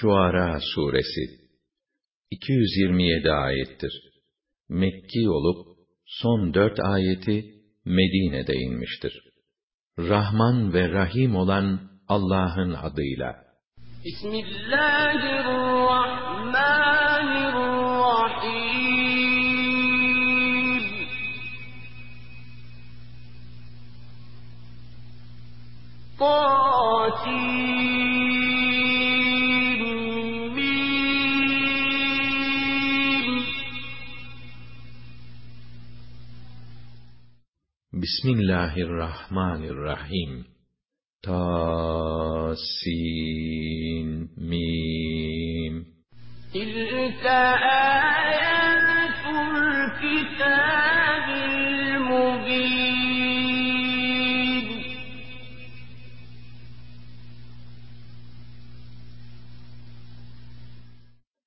Şuara suresi 227 ayettir. Mekki olup son dört ayeti Medine'de inmiştir. Rahman ve Rahim olan Allah'ın adıyla. Bismillahirrahmanirrahim. Tasin Bismillahirrahmanirrahim. Ta sin mim. Tilka ayatul kitabil mubin.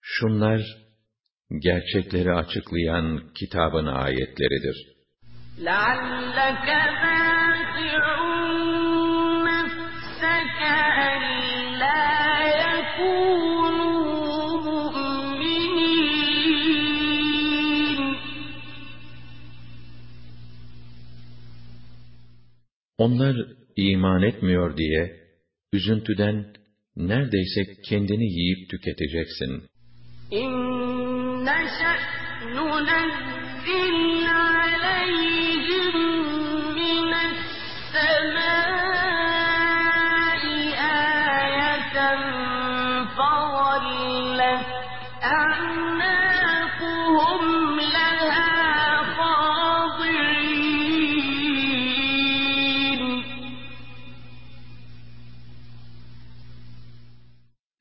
Şunlar gerçekleri açıklayan kitabın ayetleridir. لعلك باخع نفسك ألا يكونوا مؤمنين Onlar iman etmiyor diye üzüntüden neredeyse kendini yiyip tüketeceksin. İnne şe'nunezzil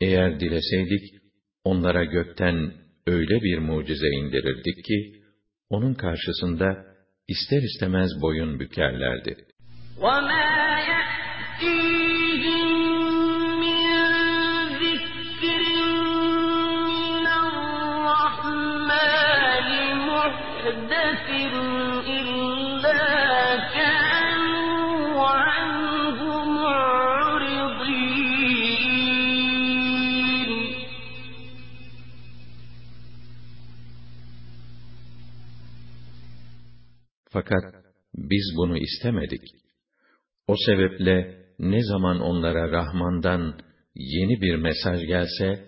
eğer dileseydik, onlara gökten öyle bir mucize indirirdik ki, onun karşısında ister istemez boyun bükerlerdi. وَمَا Fakat biz bunu istemedik. O sebeple ne zaman onlara Rahman'dan yeni bir mesaj gelse,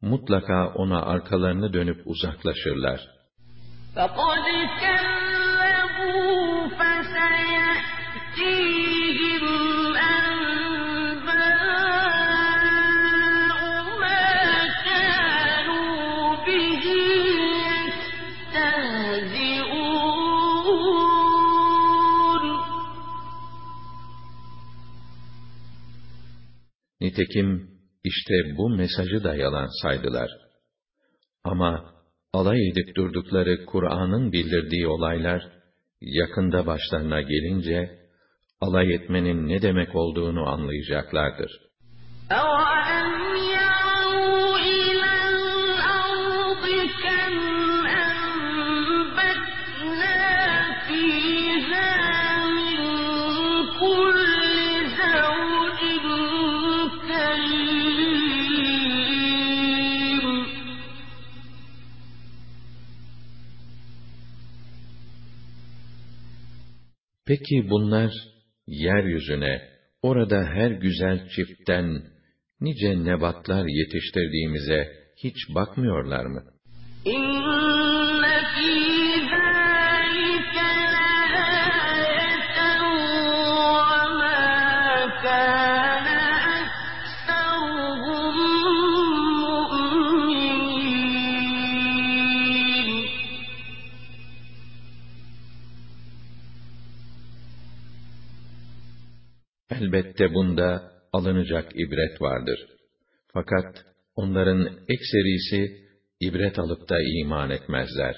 mutlaka ona arkalarını dönüp uzaklaşırlar. فَقَدْ كَذَّبُوا فَسَيَأْتِيهِمْ Nitekim işte bu mesajı da yalan saydılar. Ama alay edip durdukları Kur'an'ın bildirdiği olaylar yakında başlarına gelince alay etmenin ne demek olduğunu anlayacaklardır. Peki bunlar yeryüzüne, orada her güzel çiftten nice nebatlar yetiştirdiğimize hiç bakmıyorlar mı? Elbette bunda alınacak ibret vardır. Fakat onların ekserisi ibret alıp da iman etmezler.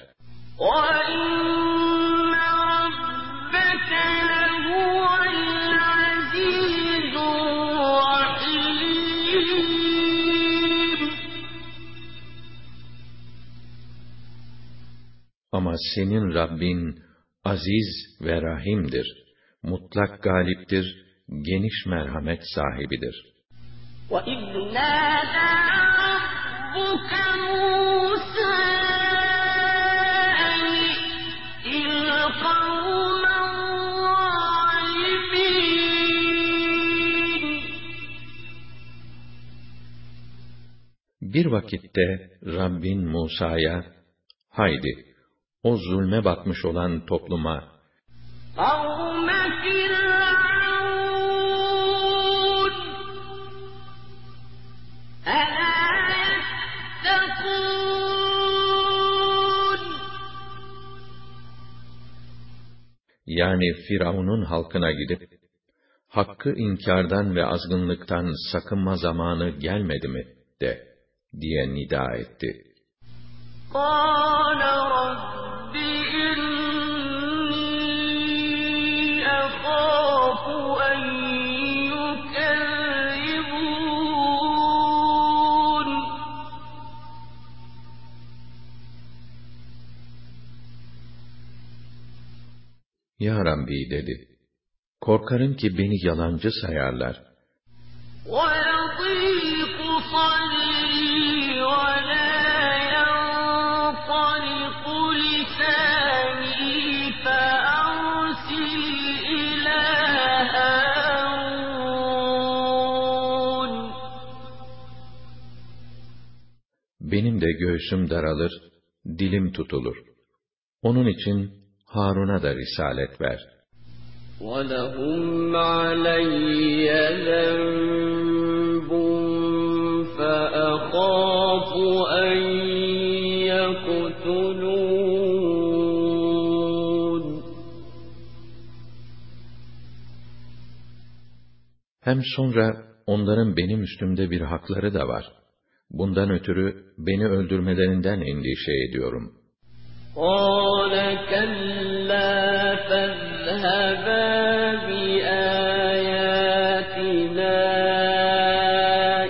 Ama senin Rabbin aziz ve rahimdir, mutlak galiptir, geniş merhamet sahibidir. Bir vakitte Rabbin Musa'ya, haydi, o zulme batmış olan topluma, yani Firavun'un halkına gidip, hakkı inkardan ve azgınlıktan sakınma zamanı gelmedi mi de, diye nida etti. قَالَ رَبِّ إِنِّي أَخَافُ Ya Rabbi dedi, korkarım ki beni yalancı sayarlar. وَيَضِيقُ صَدْرِي وَلَا يَنطَلِقُ لِسَانِي فَأَرْسِلْ إِلَىٰ هَارُونَ Benim de göğsüm daralır, dilim tutulur. Onun için Harun'a da risalet ver. وَلَهُمْ عَلَيَّ ذَنبٌ فَأَخَافُ أَن يَقْتُلُونِ Hem sonra onların benim üstümde bir hakları da var. Bundan ötürü beni öldürmelerinden endişe ediyorum. قَالَ كَلَّا فَاذْهَبَا بِآيَاتِنَا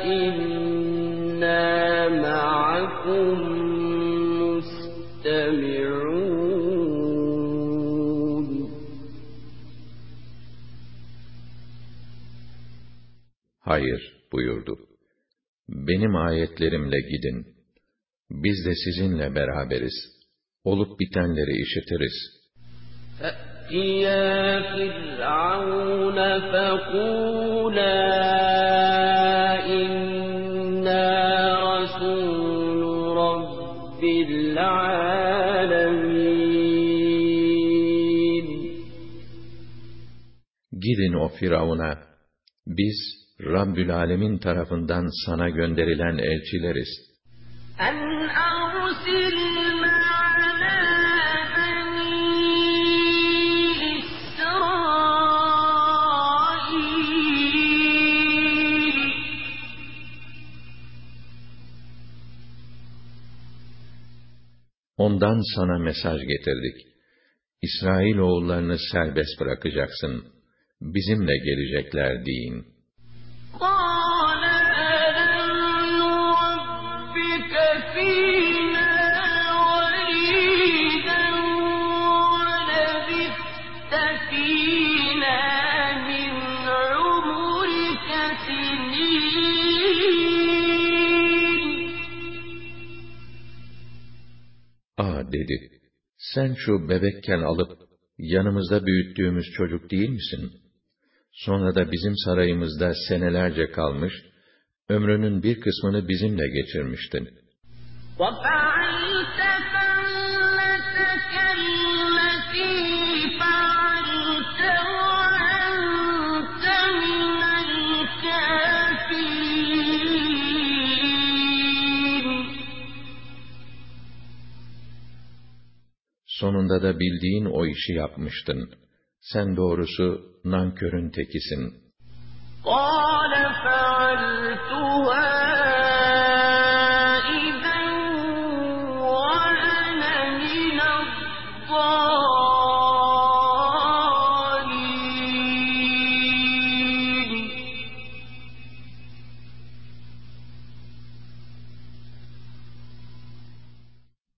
إِنَّا مَعَكُم مُّسْتَمِعُونَ Hayır buyurdu. Benim ayetlerimle gidin. Biz de sizinle beraberiz. Olup bitenleri işitiriz. فَأْتِيَا فِرْعَوْنَ فَقُولَا إِنَّا رَسُولُ رَبِّ الْعَالَمِينَ Gidin o Firavun'a, biz Rabbül Alemin tarafından sana gönderilen elçileriz. Ondan sana mesaj getirdik. İsrail oğullarını serbest bırakacaksın. Bizimle gelecekler deyin. dedi, sen şu bebekken alıp yanımızda büyüttüğümüz çocuk değil misin? Sonra da bizim sarayımızda senelerce kalmış, ömrünün bir kısmını bizimle geçirmiştin. وَفَعَلْتَ فَعْلَتَكَ الَّتِي Sonunda da bildiğin o işi yapmıştın. Sen doğrusu nankörün tekisin. قَالَ فَعَلْتُهَا إِذًا وَأَنَا مِنَ الضَّالِّينَ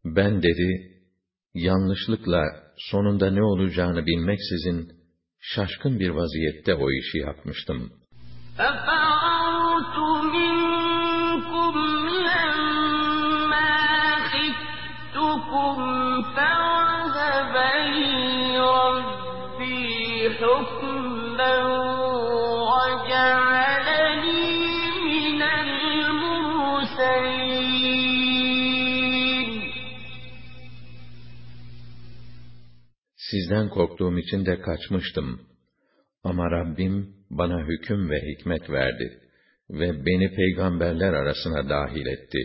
Ben dedi, yanlışlıkla sonunda ne olacağını bilmeksizin, şaşkın bir vaziyette o işi yapmıştım. Sizden korktuğum için de kaçmıştım. Ama Rabbim bana hüküm ve hikmet verdi ve beni peygamberler arasına dahil etti.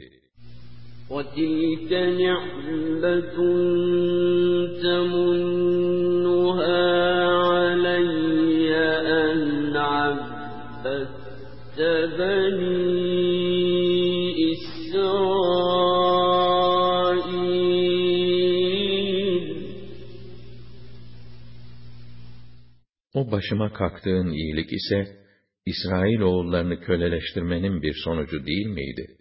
وَتِلْكَ نِعْمَةٌ تَمُنُّهَا başıma kalktığın iyilik ise, İsrail oğullarını köleleştirmenin bir sonucu değil miydi?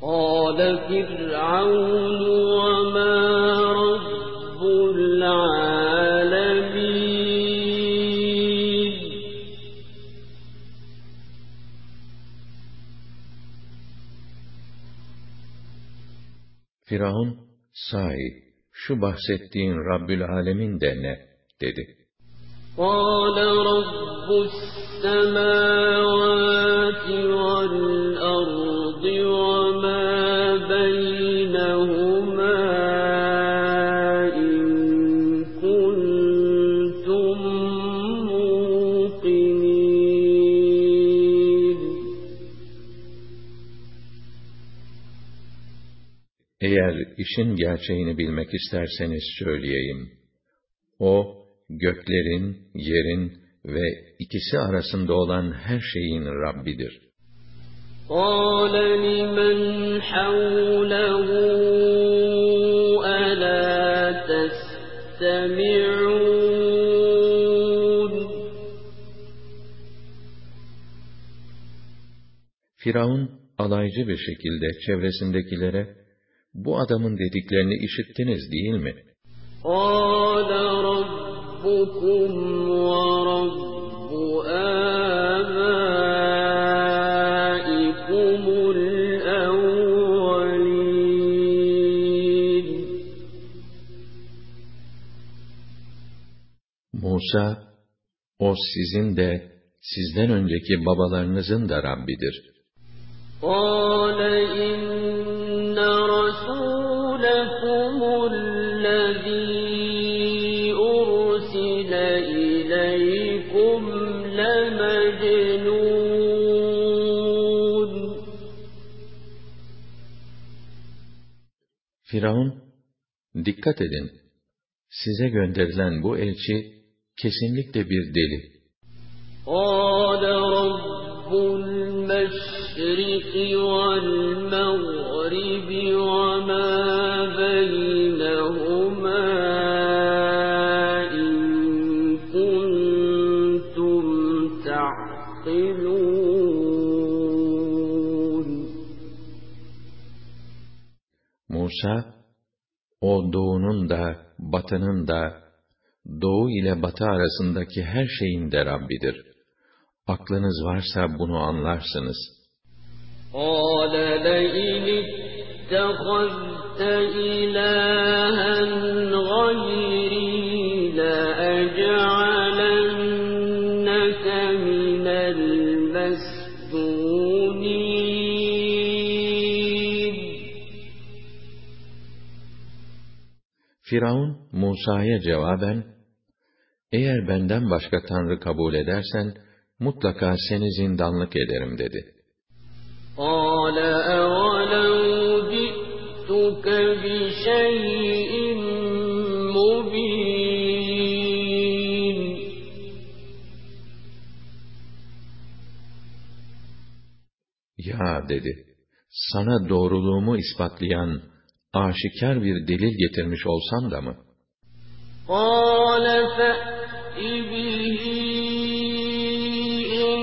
قَالَ فِرْعَوْنُ وَمَا رَبُّ الْعَالَمِينَ Firavun, sahi, şu bahsettiğin Rabbül Alemin de ne? dedi. قال رب السماوات والأرض وما بينهما إن كنتم موقنين Eğer işin gerçeğini bilmek isterseniz söyleyeyim. O, göklerin, yerin ve ikisi arasında olan her şeyin Rabbidir. قَالَ لِمَنْ حَوْلَهُ أَلَا تَسْتَمِعُونَ Firavun alaycı bir şekilde çevresindekilere bu adamın dediklerini işittiniz değil mi? قَالَ رَبِّ ربكم ورب آبائكم الأولين Musa, o sizin de, sizden önceki babalarınızın da Rabbidir. قال إن Firavun, dikkat edin, size gönderilen bu elçi kesinlikle bir deli. قَالَ رَبُّ الْمَشْرِقِ وَالْمَغْرِبِ Musa, o doğunun da, batının da, doğu ile batı arasındaki her şeyin de Rabbidir. Aklınız varsa bunu anlarsınız. قَالَ لَئِنِ اتَّخَذْتَ إِلَٰهًا Firavun, Musa'ya cevaben, eğer benden başka tanrı kabul edersen, mutlaka seni zindanlık ederim dedi. قَالَ أَوَلَوْ جِئْتُكَ بِشَيْءٍ مُّبِينٍ Ya dedi, sana doğruluğumu ispatlayan, aşikar bir delil getirmiş olsam da mı? قَالَ فَأْتِ بِهِ إِن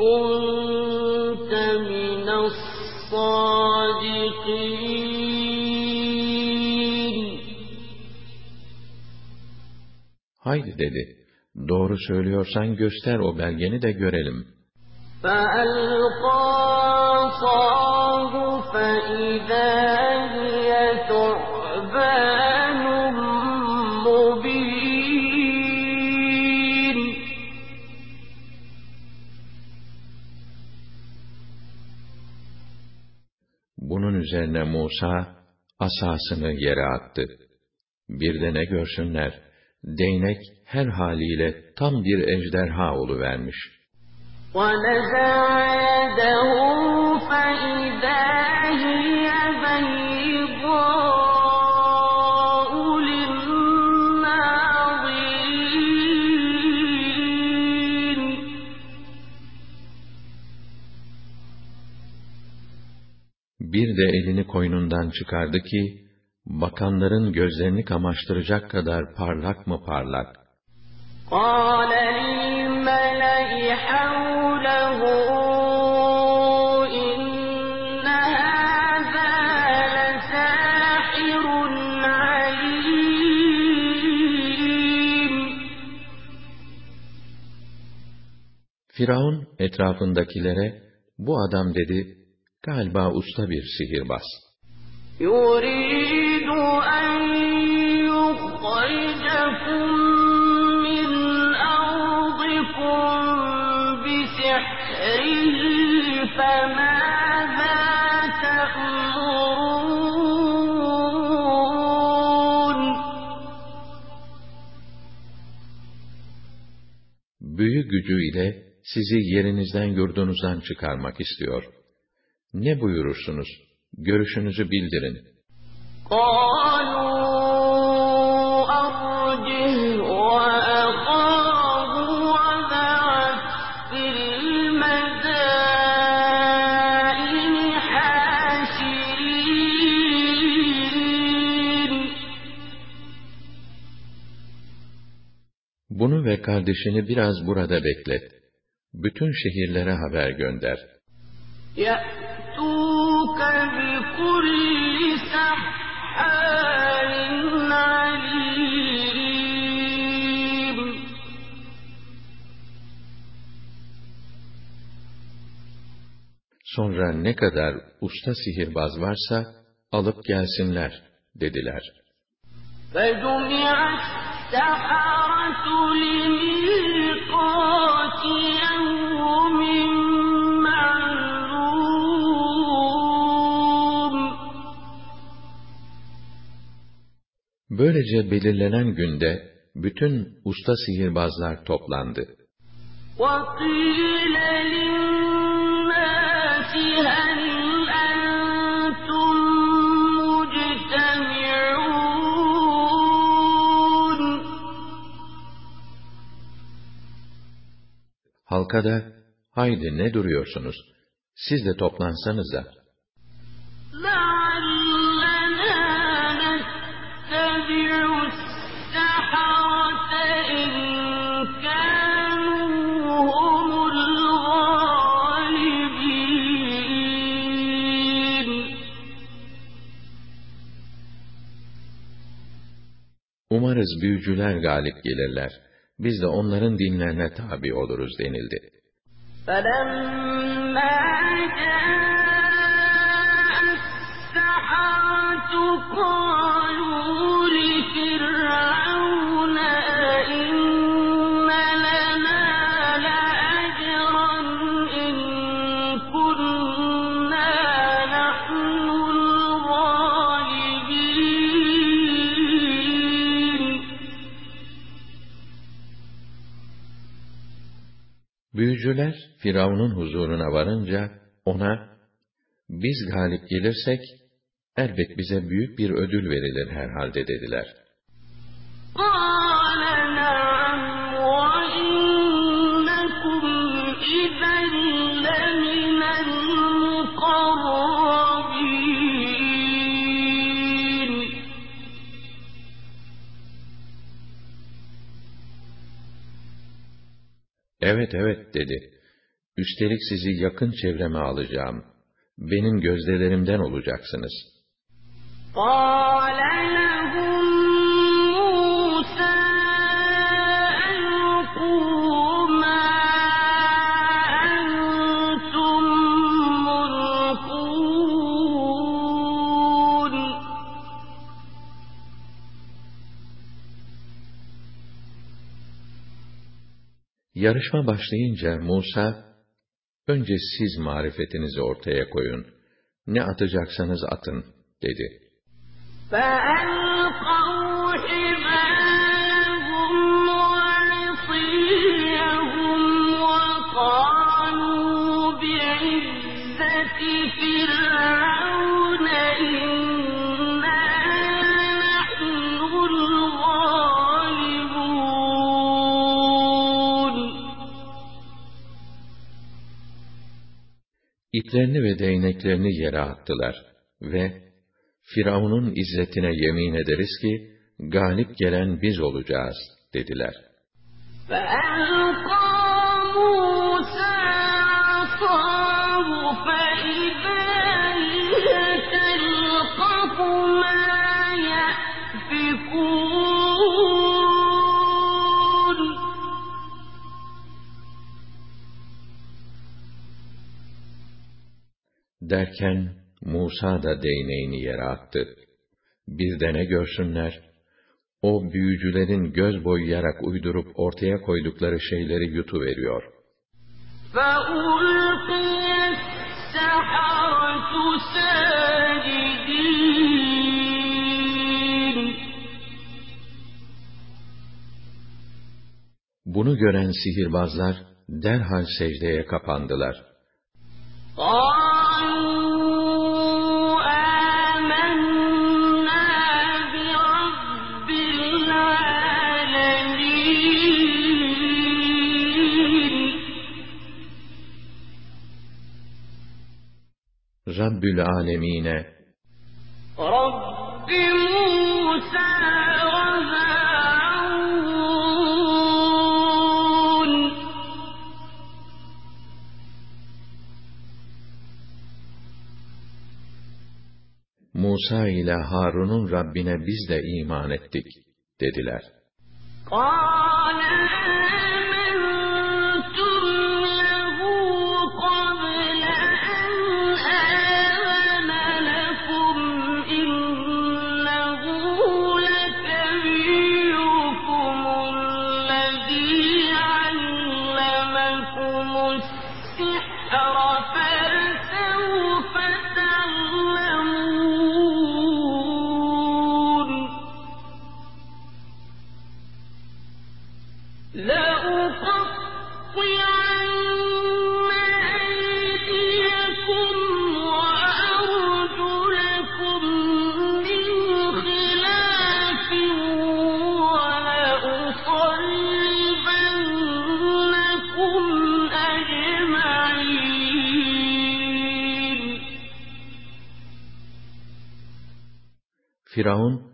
كُنتَ مِنَ الصَّادِقِينَ Haydi dedi, doğru söylüyorsan göster o belgeni de görelim. فَأَلْقَىٰ üzerine Musa, asasını yere attı. Bir de ne görsünler, değnek her haliyle tam bir ejderha oluvermiş. وَنَزَعَ يَدَهُ فَإِذَا Bir de elini koynundan çıkardı ki, bakanların gözlerini kamaştıracak kadar parlak mı parlak? قَالَ لِلْمَلَإِ حَوْلَهُ إِنَّ هَٰذَا لَسَاحِرٌ عَلِيمٌ Firavun etrafındakilere, bu adam dedi, galiba usta bir sihirbaz. يُرِيدُ أَن يُخْرِجَكُم مِّنْ أَرْضِكُم بِسِحْرِهِ فَمَاذَا تَأْمُرُونَ Büyü gücüyle sizi yerinizden yurdunuzdan çıkarmak istiyor. Ne buyurursunuz? Görüşünüzü bildirin. قَالُوا أَرْجِهْ وَأَخَاهُ وَابْعَثْ فِي الْمَدَائِنِ حَاشِرِينَ Bunu ve kardeşini biraz burada beklet. Bütün şehirlere haber gönder. يَأْتُوكَ بِكُلِّ سَحَّارٍ عَلِيمٍ Sonra ne kadar usta sihirbaz varsa alıp gelsinler dediler. فَجُمِعَ Böylece belirlenen günde bütün usta sihirbazlar toplandı. وَقِيلَ لِلنَّاسِ هَلْ أَنتُم مُّجْتَمِعُونَ Halka da, haydi ne duruyorsunuz? Siz de toplansanıza. Umarız büyücüler galip gelirler. Biz de onların dinlerine tabi oluruz denildi. فَلَمَّا Büyücüler Firavun'un huzuruna varınca ona biz galip gelirsek elbet bize büyük bir ödül verilir herhalde dediler. Evet evet dedi. Üstelik sizi yakın çevreme alacağım. Benim gözdelerimden olacaksınız. Aa! Yarışma başlayınca Musa, önce siz marifetinizi ortaya koyun. Ne atacaksanız atın, dedi. فَأَلْقَوْا iplerini ve değneklerini yere attılar ve Firavun'un izzetine yemin ederiz ki galip gelen biz olacağız dediler. Derken Musa da değneğini yere attı. Bir de ne görsünler? O büyücülerin göz boyayarak uydurup ortaya koydukları şeyleri yutuveriyor. Bunu gören sihirbazlar derhal secdeye kapandılar. Aa! Rabbül Alemine رب موسى وهارون Musa ile Harun'un Rabbine biz de iman ettik dediler. قال الذي Firavun,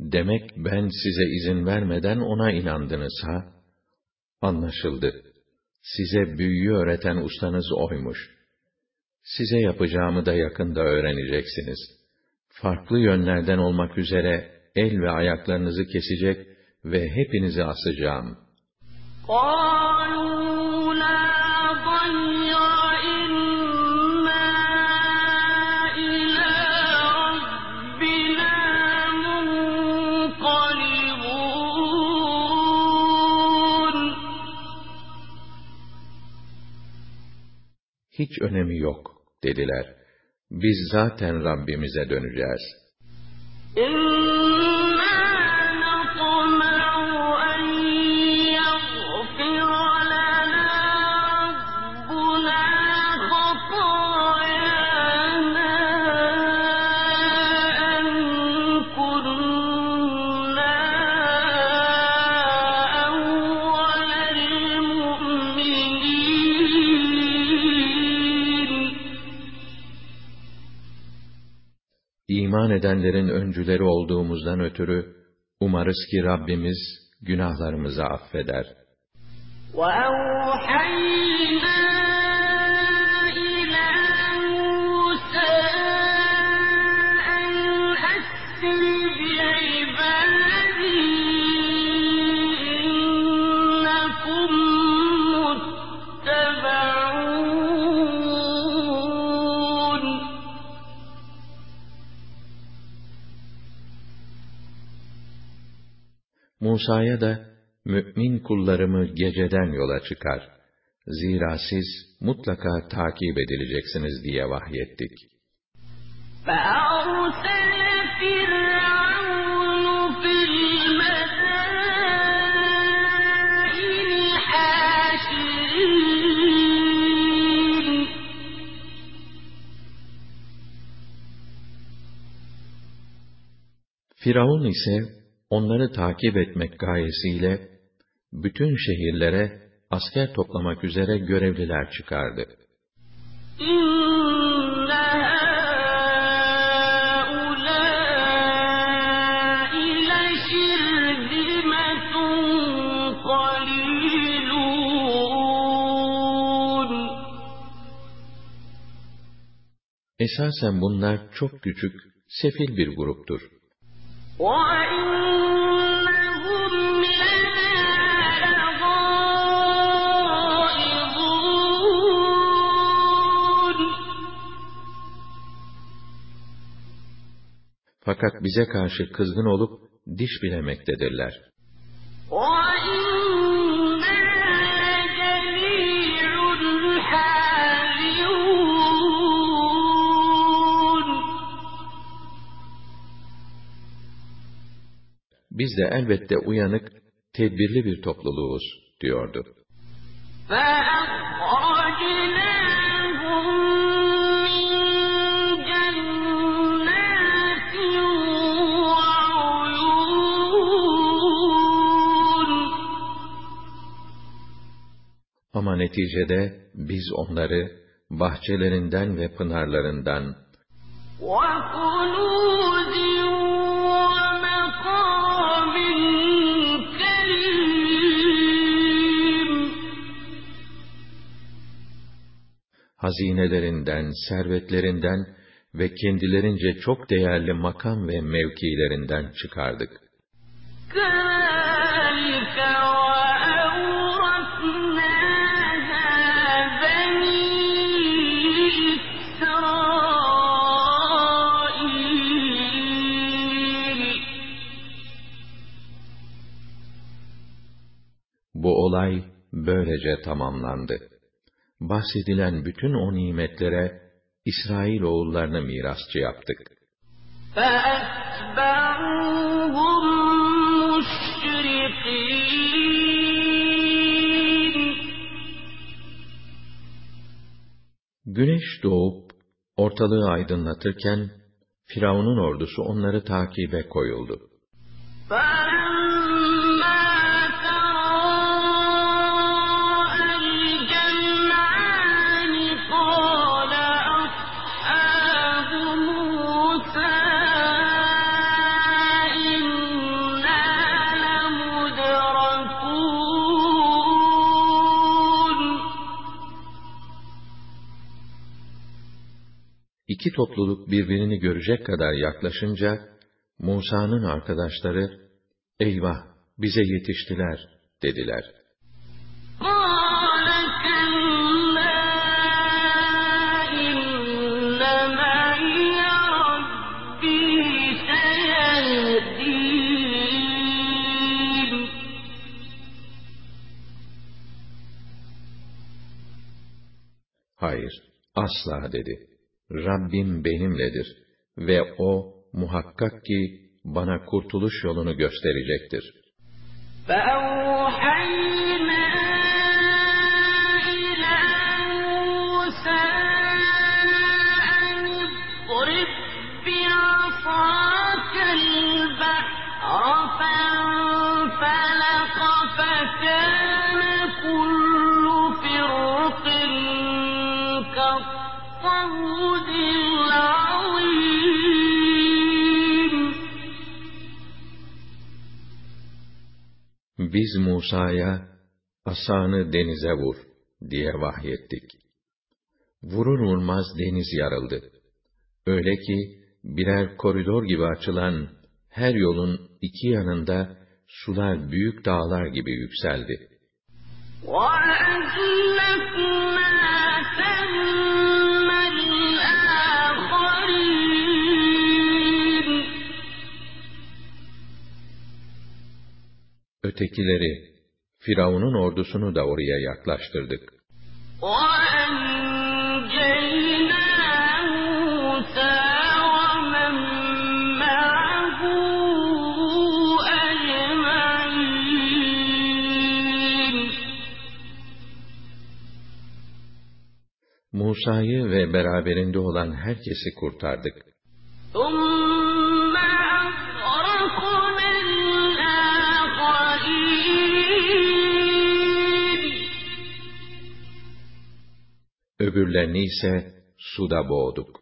demek ben size izin vermeden ona inandınız ha? Anlaşıldı. Size büyüyü öğreten ustanız oymuş. Size yapacağımı da yakında öğreneceksiniz. Farklı yönlerden olmak üzere el ve ayaklarınızı kesecek ve hepinizi asacağım. قالوا لا ضير Hiç önemi yok, dediler. Biz zaten Rabbimize döneceğiz. İman edenlerin öncüleri olduğumuzdan ötürü, umarız ki Rabbimiz günahlarımızı affeder. وأوحينا Musa'ya da, mümin kullarımı geceden yola çıkar. Zira siz mutlaka takip edileceksiniz diye vahyettik. فأرسل فرعون في المدائن حاشرين Firavun ise onları takip etmek gayesiyle bütün şehirlere asker toplamak üzere görevliler çıkardı. إِنَّ هَٰؤُلَاءِ لَشِرْذِمَةٌ قَلِيلُونَ Esasen bunlar çok küçük, sefil bir gruptur. وَإِنَّهُمْ Fakat bize karşı kızgın olup diş bilemektedirler. Biz de elbette uyanık, tedbirli bir topluluğuz, diyordu. Ama neticede biz onları bahçelerinden ve pınarlarından hazinelerinden, servetlerinden ve kendilerince çok değerli makam ve mevkilerinden çıkardık. böylece tamamlandı. Bahsedilen bütün o nimetlere İsrail oğullarını mirasçı yaptık. Güneş doğup ortalığı aydınlatırken Firavun'un ordusu onları takibe koyuldu. İki topluluk birbirini görecek kadar yaklaşınca, Musa'nın arkadaşları, Eyvah! Bize yetiştiler, dediler. Hayır, asla dedi. Rabbim benimledir ve o muhakkak ki bana kurtuluş yolunu gösterecektir. فَأَوْحَيْنَا Biz Musa'ya asanı denize vur diye vahyettik. Vurur vurmaz deniz yarıldı. Öyle ki birer koridor gibi açılan her yolun iki yanında sular büyük dağlar gibi yükseldi. وَأَزْلَفْنَا ötekileri, Firavun'un ordusunu da oraya yaklaştırdık. Musa'yı ve beraberinde olan herkesi kurtardık. Öbürlerini ise suda boğduk.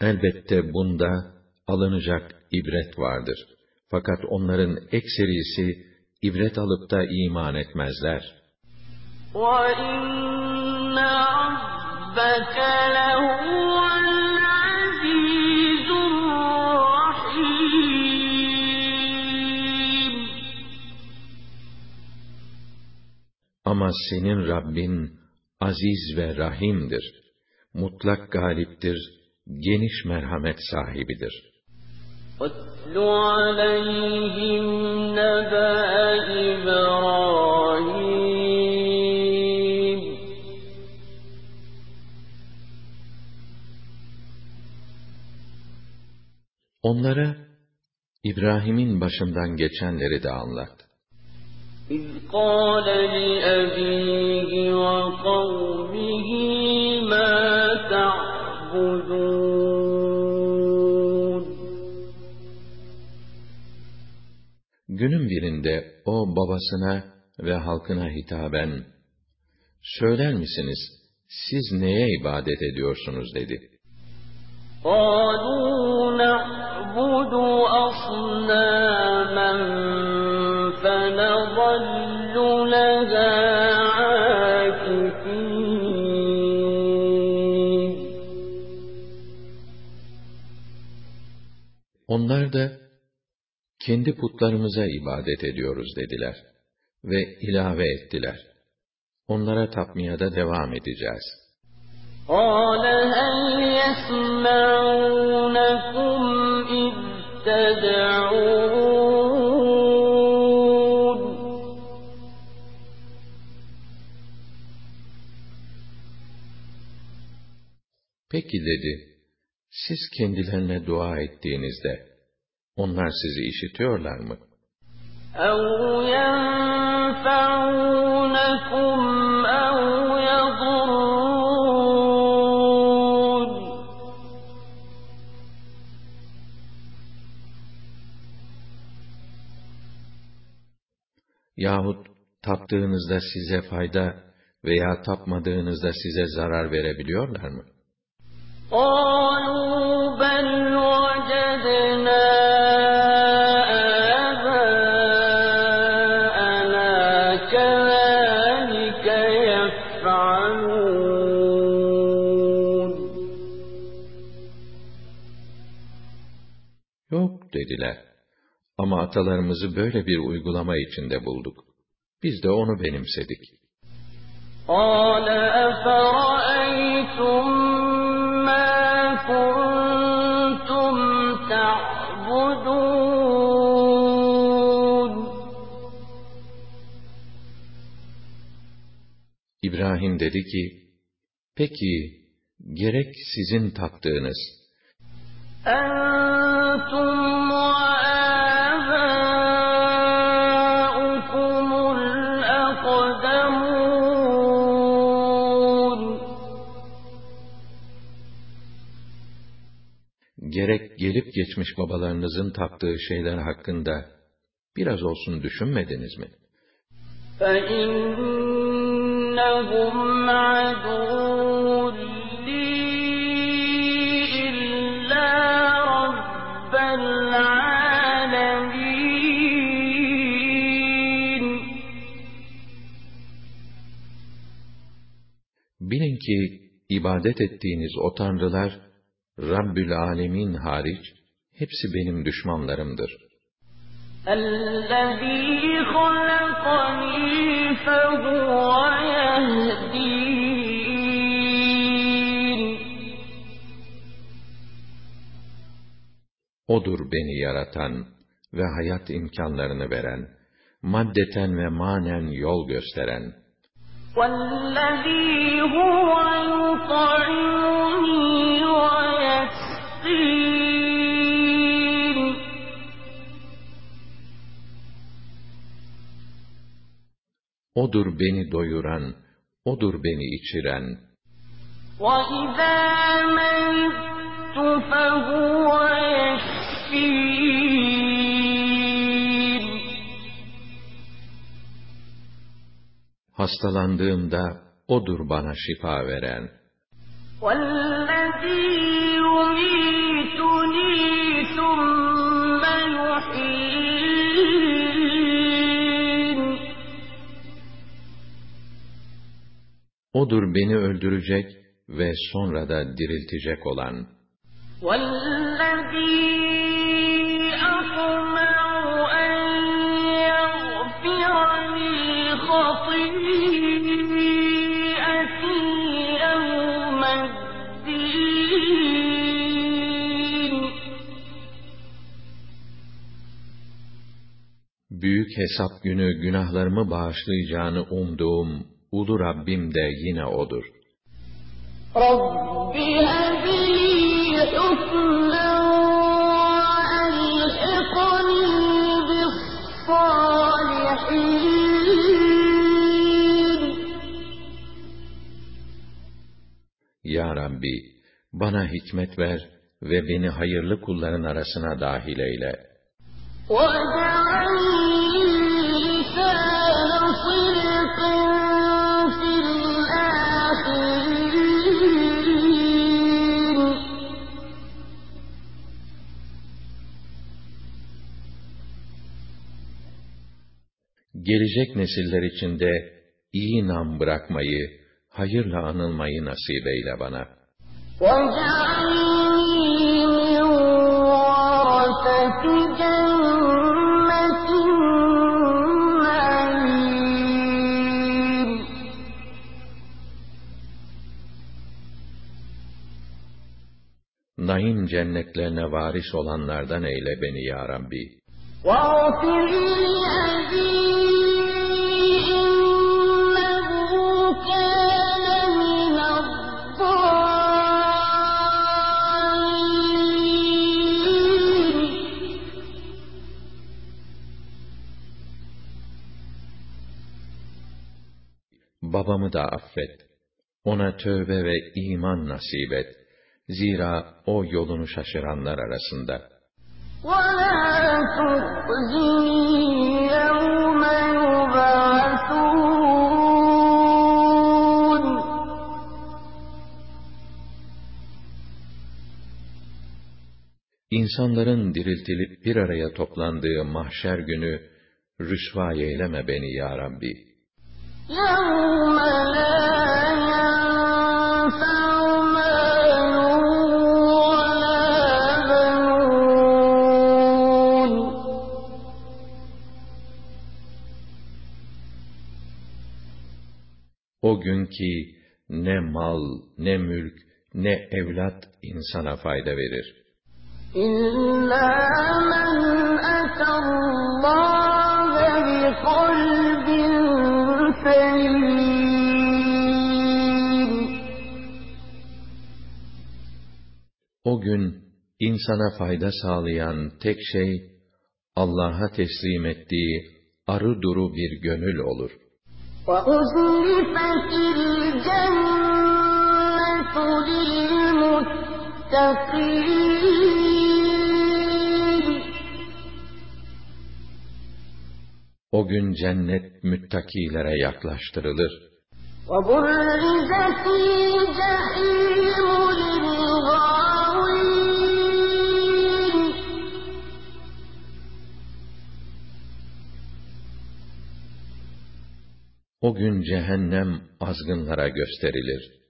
Elbette bunda alınacak ibret vardır. Fakat onların ekserisi ibret alıp da iman etmezler. وَإِنَّ رَبَّكَ لَهُوَ الْعَزِيزُ الرَّحِيمُ Ama senin Rabbin aziz ve rahimdir. Mutlak galiptir, geniş merhamet sahibidir. وَاتْلُ عَلَيْهِمْ نَبَأَ إِبْرَاهِيمَ Onlara İbrahim'in başından geçenleri de anlat. إِذْ قَالَ لِأَبِيهِ وَقَوْمِهِ مَا تَعْبُدُونَ Günün birinde o babasına ve halkına hitaben, Söyler misiniz, siz neye ibadet ediyorsunuz dedi. قالوا نعبد أصناما فنظل لها عاكفين Onlar da, kendi putlarımıza ibadet ediyoruz dediler ve ilave ettiler. Onlara tapmaya da devam edeceğiz. قال هل يسمعونكم إذ تدعون Peki dedi, siz kendilerine dua ettiğinizde, onlar sizi işitiyorlar mı? أو ينفعونكم أو Yahut taptığınızda size fayda veya tapmadığınızda size zarar verebiliyorlar mı? قالوا بل وجدنا آباءنا كذلك يفعلون Yok dediler. Ama atalarımızı böyle bir uygulama içinde bulduk. Biz de onu benimsedik. قال أفرأيتم ما كنتم تعبدون İbrahim dedi ki, peki gerek sizin taptığınız, أنتم gerek gelip geçmiş babalarınızın taptığı şeyler hakkında biraz olsun düşünmediniz mi? فإنهم عدو لي إلا رب العالمين Bilin ki ibadet ettiğiniz o tanrılar, Rabbül Alemin hariç, hepsi benim düşmanlarımdır. الذي خلقني فهو يهدين O'dur beni yaratan ve hayat imkanlarını veren, maddeten ve manen yol gösteren, والذي هو يطعمني O'dur beni doyuran, O'dur beni içiren. وَإِذَا مَرِضْتُ فَهُوَ يَشْفِينِ Hastalandığımda O'dur bana şifa veren. وَالَّذِي يُمِيتُنِي ثُمَّ O'dur beni öldürecek ve sonra da diriltecek olan. وَالَّذِي أَطْمَعُ أَن يَغْفِرَ لِي خَطِيئَتِي يَوْمَ الدِّينِ Büyük hesap günü günahlarımı bağışlayacağını umduğum Ulu Rabbim de yine O'dur. رَبِّ هَبْ لِي حُكْمًا وَأَلْحِقْنِي بِالصَّالِحِينَ Ya Rabbi, bana hikmet ver ve beni hayırlı kulların arasına dahil eyle. وَاجْعَل Gelecek nesiller içinde iyi nam bırakmayı, hayırla anılmayı nasip eyle bana. وَاجْعَلْنِي مِن وَرَثَةِ جَنَّةِ النَّعِيمِ Naim cennetlerine varis olanlardan eyle beni ya Rabbi. وَاغْفِرْ لِأَبِي babamı da affet. Ona tövbe ve iman nasip et. Zira o yolunu şaşıranlar arasında. İnsanların diriltilip bir araya toplandığı mahşer günü rüsva eyleme beni ya Rabbi.'' O gün ki ne mal, ne mülk, ne evlat insana fayda verir. İlla men etallah ve bi O gün insana fayda sağlayan tek şey Allah'a teslim ettiği arı duru bir gönül olur. وَأُزْلِفَتِ الْجَنَّةُ لِلْمُتَّقِينَ O gün cennet müttakilere yaklaştırılır. وَبُرِّزَتِ الْجَحِيمُ O gün cehennem azgınlara gösterilir.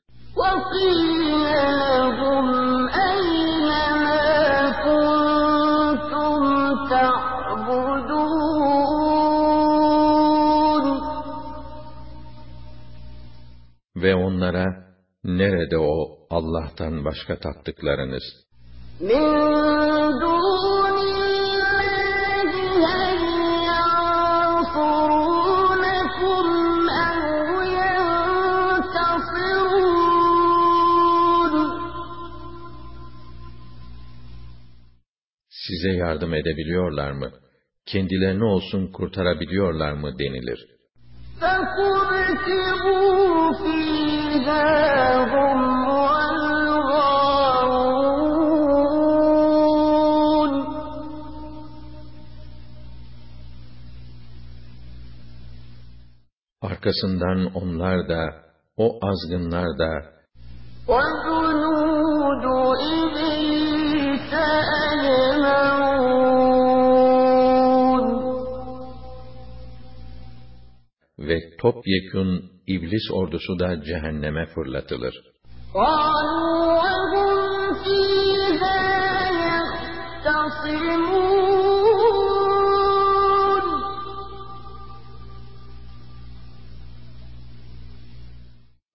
Ve onlara, nerede o Allah'tan başka taptıklarınız? Min size yardım edebiliyorlar mı? Kendilerini olsun kurtarabiliyorlar mı denilir. Arkasından onlar da, o azgınlar da, ve topyekün iblis ordusu da cehenneme fırlatılır.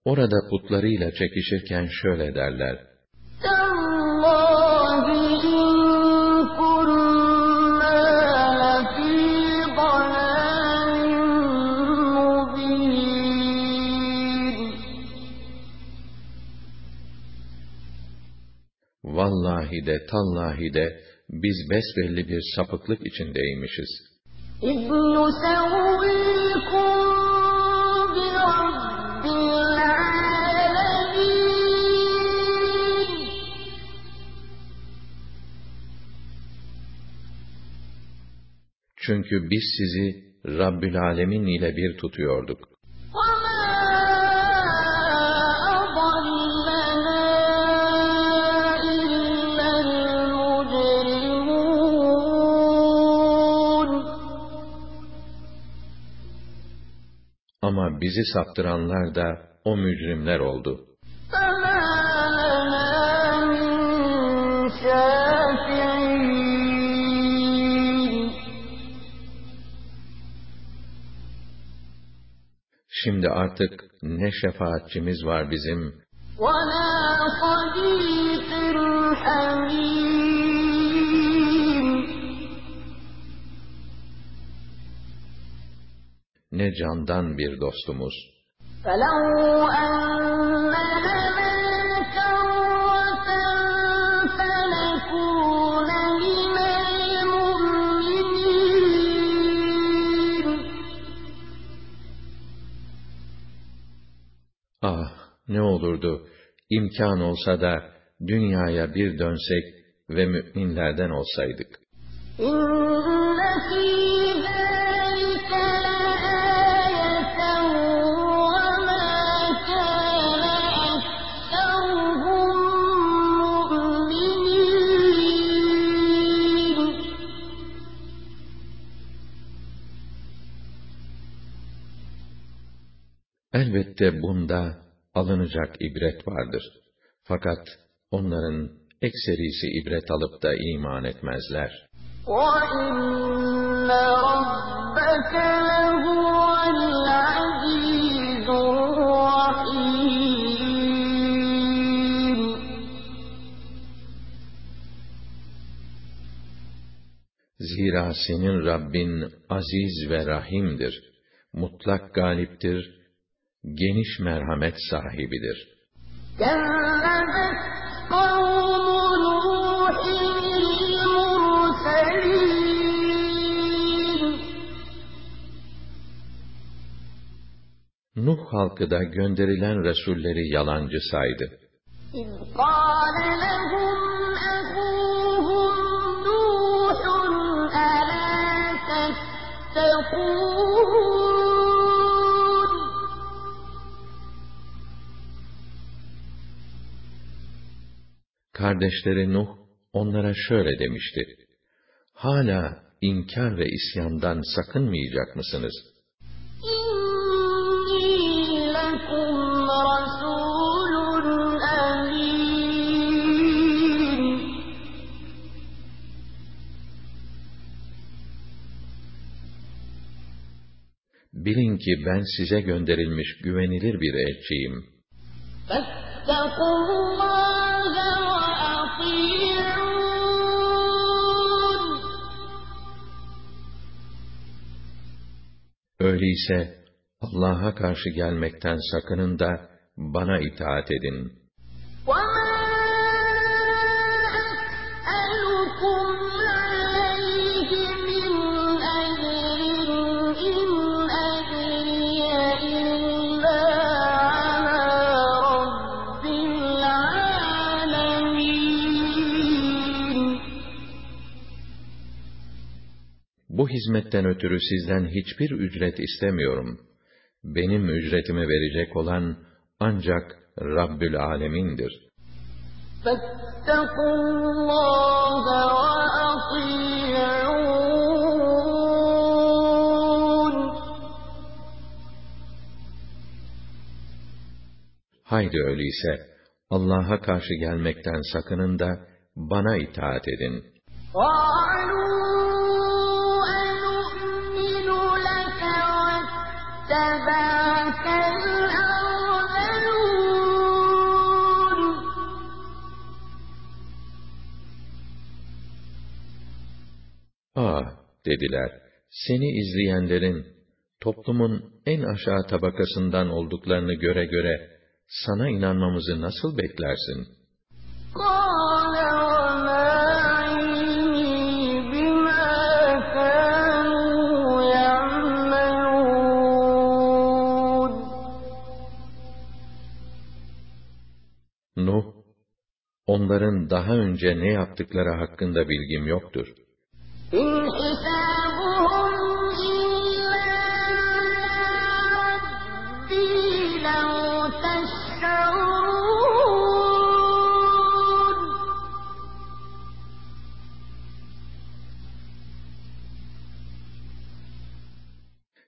Orada putlarıyla çekişirken şöyle derler. billahi tallahi de biz besbelli bir sapıklık içindeymişiz. Çünkü biz sizi Rabbül Alemin ile bir tutuyorduk. Ama bizi saptıranlar da o mücrimler oldu. فما لنا من شافعين Şimdi artık ne şefaatçimiz var bizim, ولا صديق حميم ne candan bir dostumuz. فلو أن لنا كرة فنكون من المؤمنين Ah, ne olurdu, imkan olsa da dünyaya bir dönsek ve müminlerden olsaydık. Elbette bunda alınacak ibret vardır. Fakat onların ekserisi ibret alıp da iman etmezler. وَإِنَّ رَبَّكَ لَهُوَ الْعَزِيزُ الرَّحِيمُ Zira senin Rabbin aziz ve rahimdir. Mutlak galiptir, geniş merhamet sahibidir. Nuh halkı da gönderilen Resulleri yalancı saydı. قَالَ Kardeşleri Nuh onlara şöyle demişti. Hala inkar ve isyandan sakınmayacak mısınız? Bilin ki ben size gönderilmiş güvenilir bir elçiyim. Fettekullah Öyleyse Allah'a karşı gelmekten sakının da bana itaat edin. hizmetten ötürü sizden hiçbir ücret istemiyorum. Benim ücretimi verecek olan ancak Rabbül Alemin'dir. فاتقوا الله وأطيعون Haydi öyleyse Allah'a karşı gelmekten sakının da bana itaat edin. Ah dediler, seni izleyenlerin toplumun en aşağı tabakasından olduklarını göre göre sana inanmamızı nasıl beklersin? onların daha önce ne yaptıkları hakkında bilgim yoktur.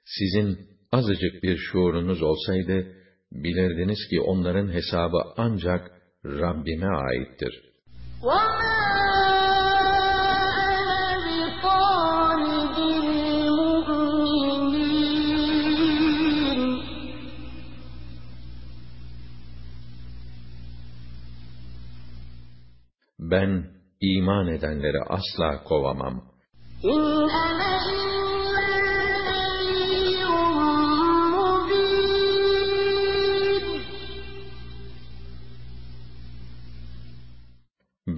Sizin azıcık bir şuurunuz olsaydı, bilirdiniz ki onların hesabı ancak Rabbime aittir. Ben iman edenleri asla kovamam. İn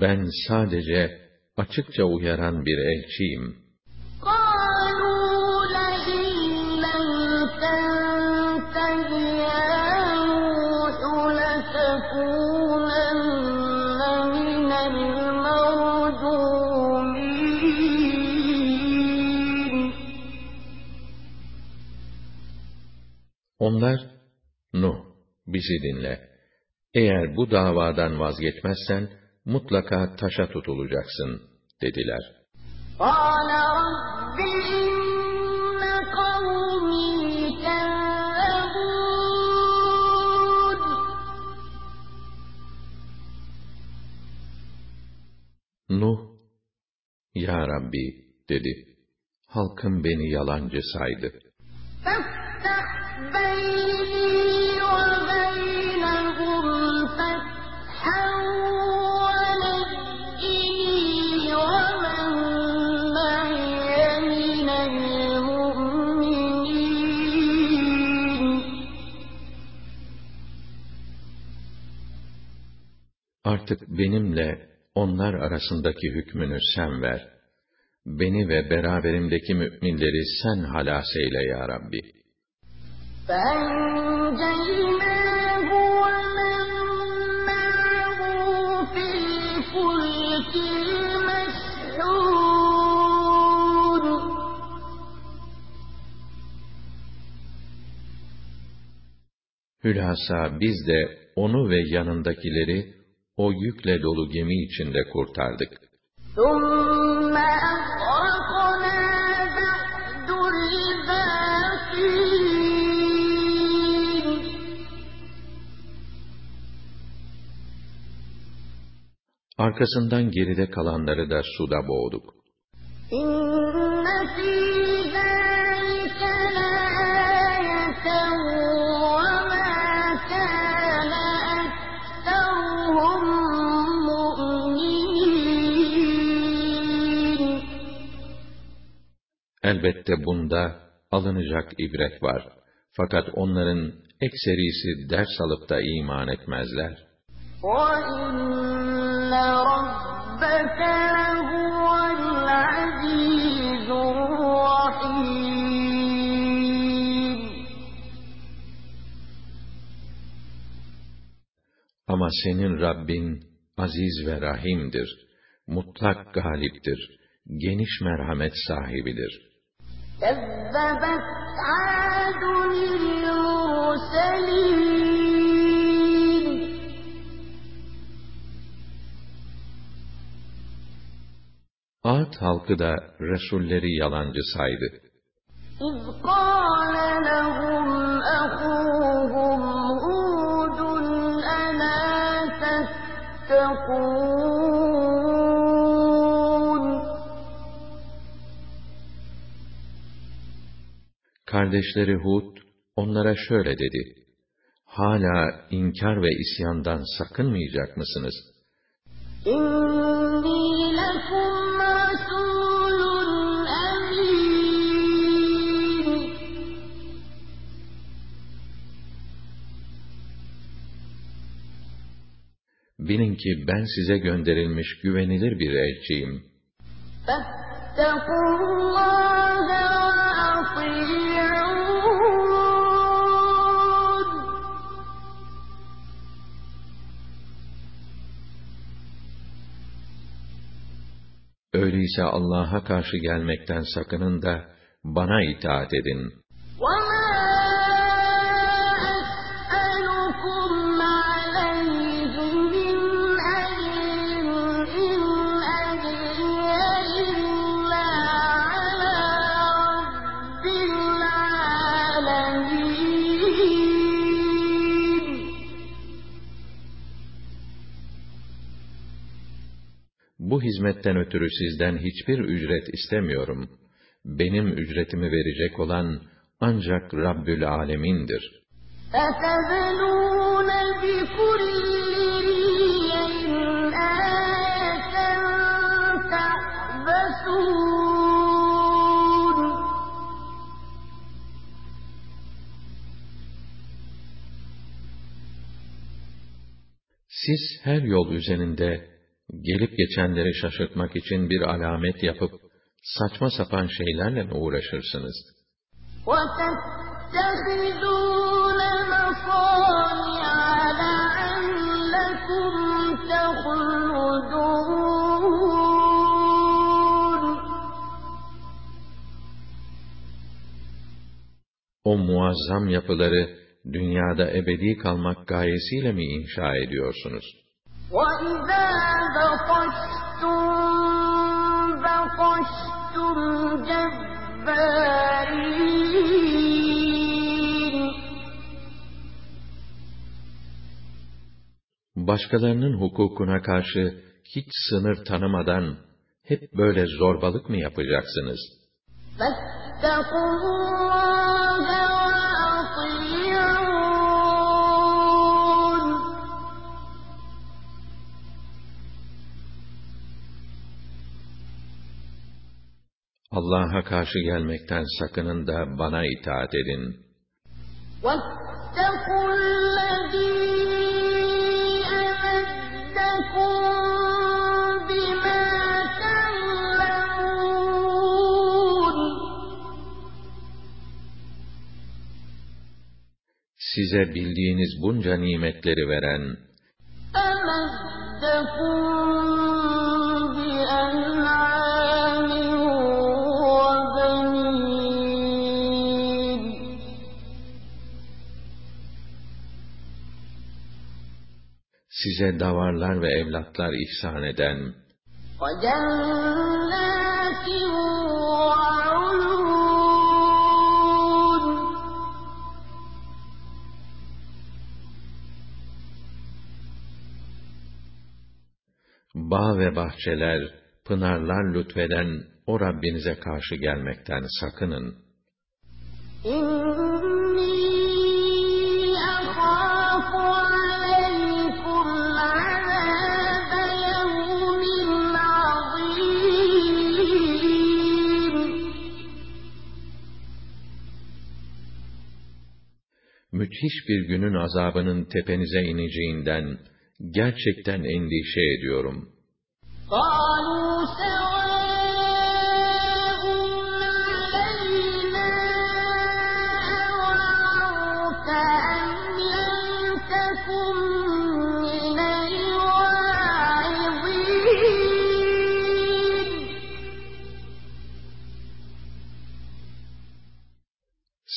ben sadece açıkça uyaran bir elçiyim. Onlar, Nuh, bizi dinle. Eğer bu davadan vazgeçmezsen, mutlaka taşa tutulacaksın dediler. Nuh, Ya Rabbi dedi, halkım beni yalancı saydı. artık benimle onlar arasındaki hükmünü sen ver. Beni ve beraberimdeki müminleri sen halas eyle ya Rabbi. Hülasa biz de onu ve yanındakileri o yükle dolu gemi içinde kurtardık. Arkasından geride kalanları da suda boğduk. İnne Elbette bunda alınacak ibret var. Fakat onların ekserisi ders alıp da iman etmezler. وَإِنَّ رَبَّكَ لَهُوَ الْعَزِيزُ الرَّحِيمُ Ama senin Rabbin aziz ve rahimdir. Mutlak galiptir. Geniş merhamet sahibidir. كذبت عاد المرسلين Ad halkı da Resulleri yalancı saydı. Kardeşleri Hud onlara şöyle dedi. Hala inkar ve isyandan sakınmayacak mısınız? إني لكم رسول أمين Bilin ki ben size gönderilmiş güvenilir bir elçiyim. فاتقوا الله وأطيعون Öyleyse Allah'a karşı gelmekten sakının da bana itaat edin. hizmetten ötürü sizden hiçbir ücret istemiyorum. Benim ücretimi verecek olan ancak Rabbül Alemin'dir. أتبنون بكل ريع آية تعبثون Siz her yol üzerinde gelip geçenleri şaşırtmak için bir alamet yapıp saçma sapan şeylerle mi uğraşırsınız? وتتخذون مصانع لعلكم تخلدون O muazzam yapıları dünyada ebedi kalmak gayesiyle mi inşa ediyorsunuz? وَإِذَا بَطَشْتُم بَطَشْتُمْ جَبَّارِينَ Başkalarının hukukuna karşı hiç sınır tanımadan hep böyle zorbalık mı yapacaksınız? فَاتَّقُوا اللَّهَ Allah'a karşı gelmekten sakının da bana itaat edin. وَاتَّقُوا الَّذِي أَمَدَّكُم بِمَا تَعْلَمُونَ Size bildiğiniz bunca nimetleri veren, size davarlar ve evlatlar ihsan eden, bağ ve bahçeler, pınarlar lütfeden o Rabbinize karşı gelmekten sakının. İn müthiş bir günün azabının tepenize ineceğinden gerçekten endişe ediyorum.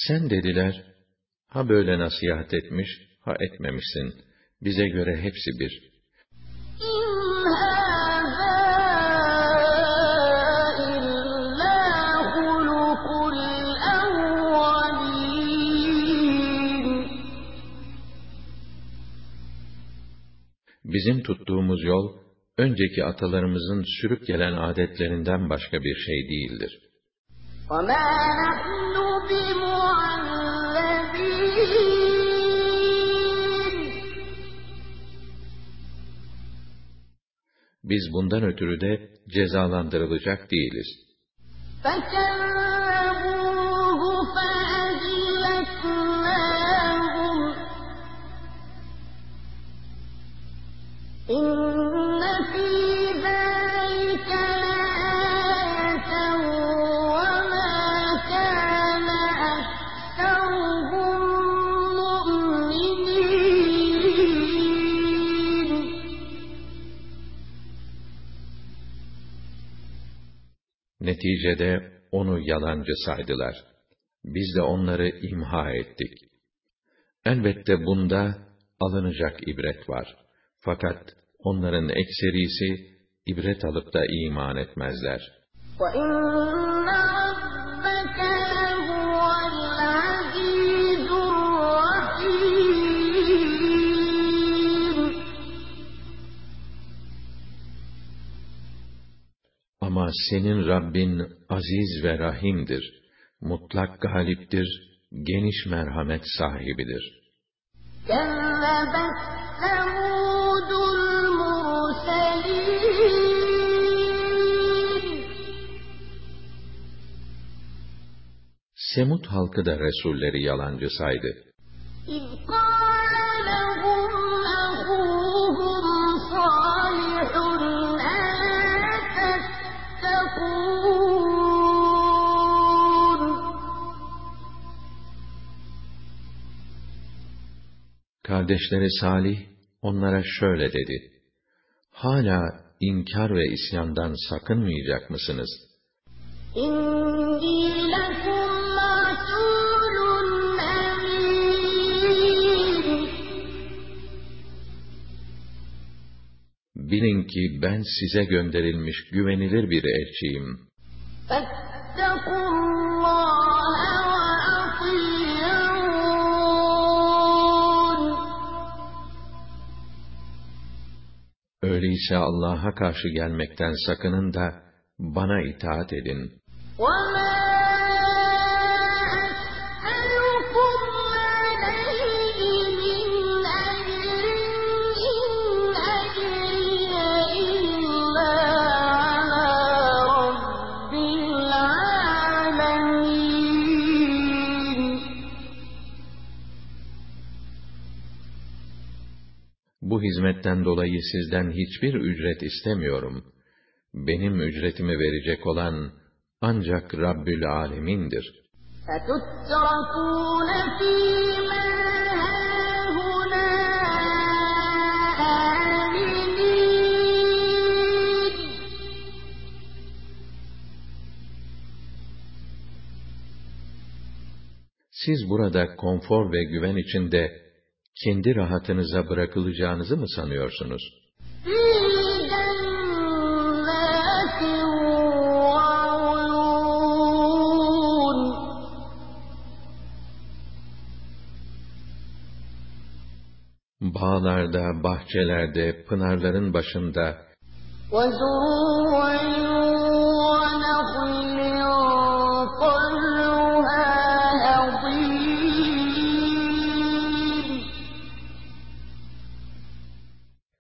Sen dediler, ha böyle nasihat etmiş, ha etmemişsin. Bize göre hepsi bir. إن هذا إلا خلق الأولين Bizim tuttuğumuz yol, önceki atalarımızın sürüp gelen adetlerinden başka bir şey değildir. وما Biz bundan ötürü de cezalandırılacak değiliz. فكذبوه فأهلكناهم إن في Neticede onu yalancı saydılar. Biz de onları imha ettik. Elbette bunda alınacak ibret var. Fakat onların ekserisi ibret alıp da iman etmezler. وَإِنَّ Ama senin Rabbin aziz ve rahimdir, mutlak galiptir, geniş merhamet sahibidir. Semut halkı da Resulleri yalancı saydı. İzka Kardeşleri Salih onlara şöyle dedi. Hala inkar ve isyandan sakınmayacak mısınız? Bilin ki ben size gönderilmiş güvenilir bir elçiyim. öyleyse Allah'a karşı gelmekten sakının da bana itaat edin. One. hizmetten dolayı sizden hiçbir ücret istemiyorum. Benim ücretimi verecek olan ancak Rabbül Alemin'dir. أَتُتْرَكُونَ فِي مَا هَاهُنَا آمِنِينَ Siz burada konfor ve güven içinde kendi rahatınıza bırakılacağınızı mı sanıyorsunuz? فِي جَنَّاتٍ وَعُيُونٍ Bağlarda, bahçelerde, pınarların başında, وَزُرُوعٍ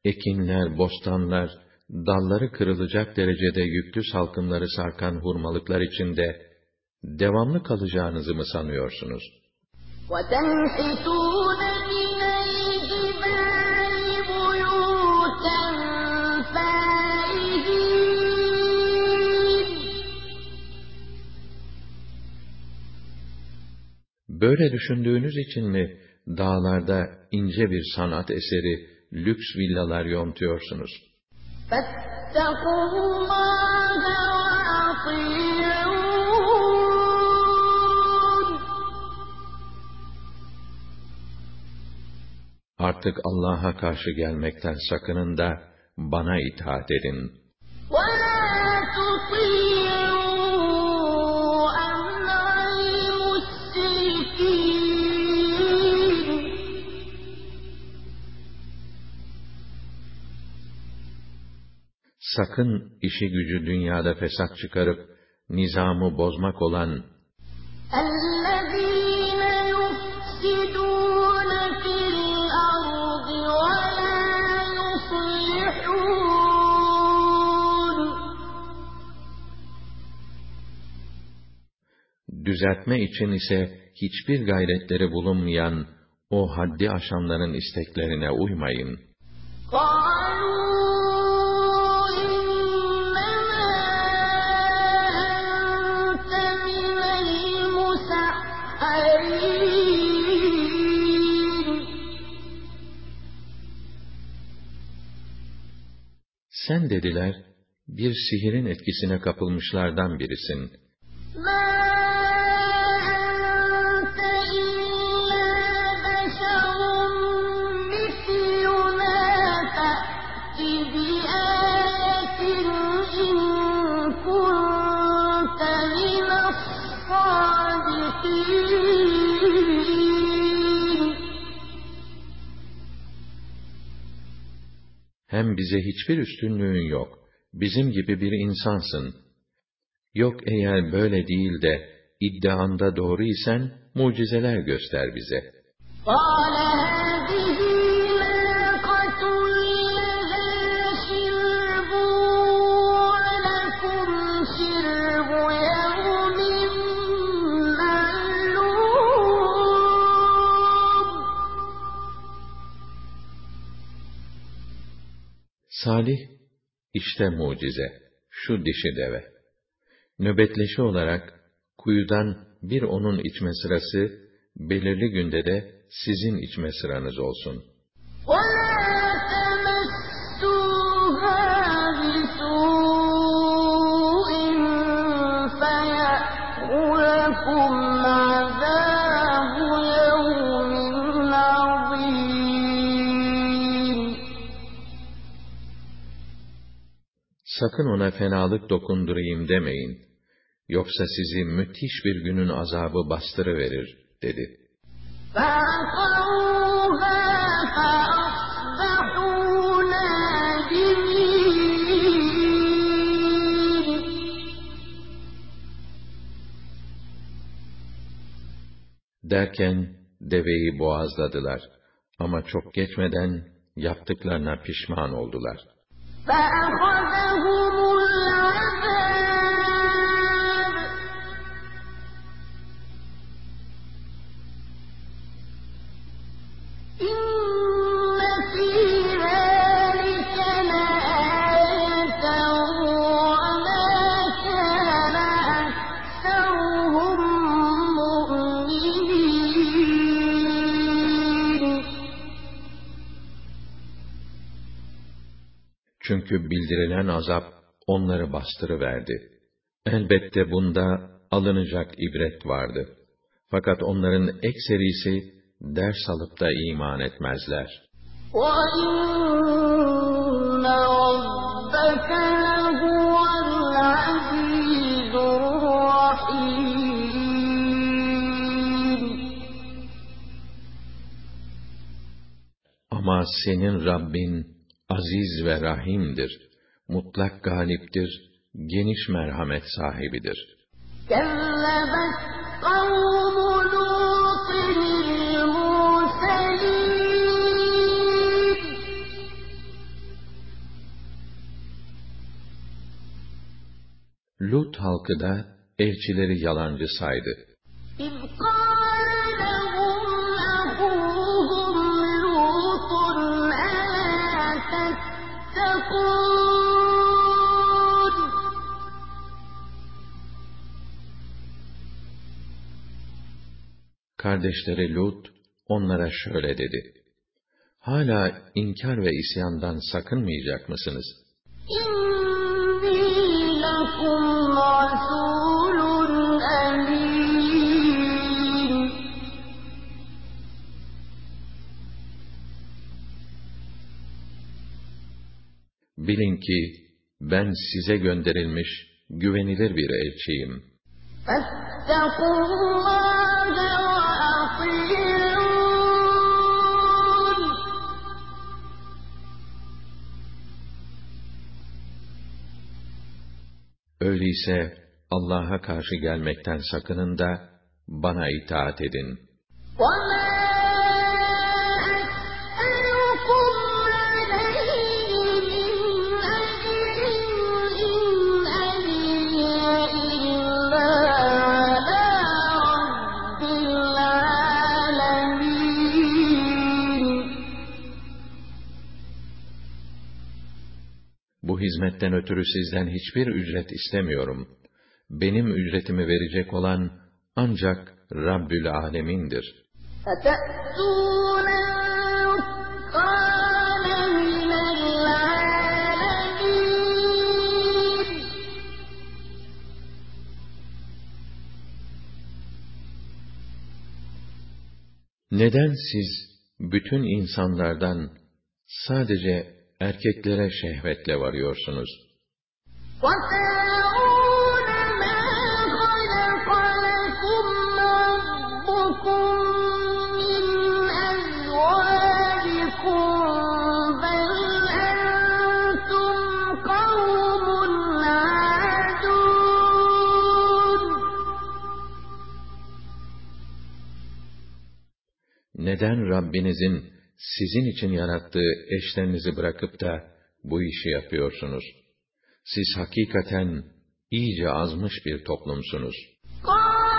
ekinler, bostanlar, dalları kırılacak derecede yüklü salkımları sarkan hurmalıklar içinde devamlı kalacağınızı mı sanıyorsunuz? وَتَنْحِتُونَ مِنَ الْجِبَالِ بُيُوتًا فَارِهِينَ Böyle düşündüğünüz için mi dağlarda ince bir sanat eseri, lüks villalar yontuyorsunuz. Artık Allah'a karşı gelmekten sakının da bana itaat edin.'' sakın işi gücü dünyada fesat çıkarıp nizamı bozmak olan düzeltme için ise hiçbir gayretleri bulunmayan o haddi aşanların isteklerine uymayın. Kâ Sen dediler, bir sihirin etkisine kapılmışlardan birisin. Hem bize hiçbir üstünlüğün yok. Bizim gibi bir insansın. Yok eğer böyle değil de iddianda doğru isen mucizeler göster bize. قال Salih, işte mucize, şu dişi deve. Nöbetleşi olarak, kuyudan bir onun içme sırası, belirli günde de sizin içme sıranız olsun. Allah! Sakın ona fenalık dokundurayım demeyin. Yoksa sizi müthiş bir günün azabı bastırıverir, dedi. فعقروها فأصبحوا نادمين Derken deveyi boğazladılar. Ama çok geçmeden yaptıklarına pişman oldular. فأخذهم Çünkü bildirilen azap onları bastırıverdi. Elbette bunda alınacak ibret vardı. Fakat onların ekserisi ders alıp da iman etmezler. وَإِنَّ رَبَّكَ لَهُوَ الْعَزِيزُ الرَّحِيمُ Ama senin Rabbin aziz ve rahimdir, mutlak galiptir, geniş merhamet sahibidir. Lut halkı da elçileri yalancı saydı. تَتَّقُونَ Kardeşleri Lut onlara şöyle dedi. Hala inkar ve isyandan sakınmayacak mısınız? إِنِّي لَكُمْ رَسُولٌ Bilin ki ben size gönderilmiş güvenilir bir elçiyim. فاتقوا الله وأطيعون Öyleyse Allah'a karşı gelmekten sakının da bana itaat edin. وما hizmetten ötürü sizden hiçbir ücret istemiyorum. Benim ücretimi verecek olan ancak Rabbül Alemin'dir. Neden siz bütün insanlardan sadece erkeklere şehvetle varıyorsunuz. Neden Rabbinizin sizin için yarattığı eşlerinizi bırakıp da bu işi yapıyorsunuz? Siz hakikaten iyice azmış bir toplumsunuz. قالوا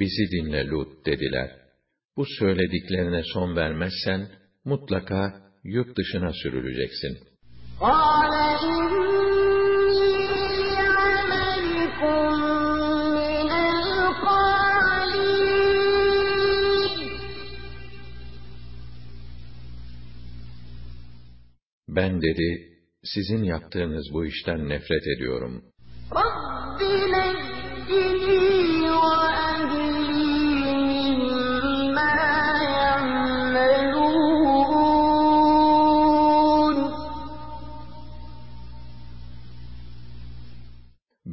bizi dinle Lut dediler. Bu söylediklerine son vermezsen mutlaka yurt dışına sürüleceksin. Ben dedi, sizin yaptığınız bu işten nefret ediyorum.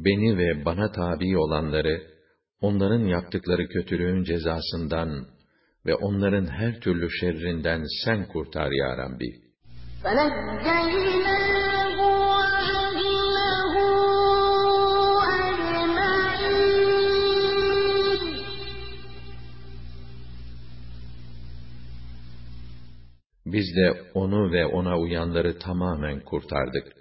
beni ve bana tabi olanları, onların yaptıkları kötülüğün cezasından ve onların her türlü şerrinden sen kurtar ya Rabbi. Biz de onu ve ona uyanları tamamen kurtardık.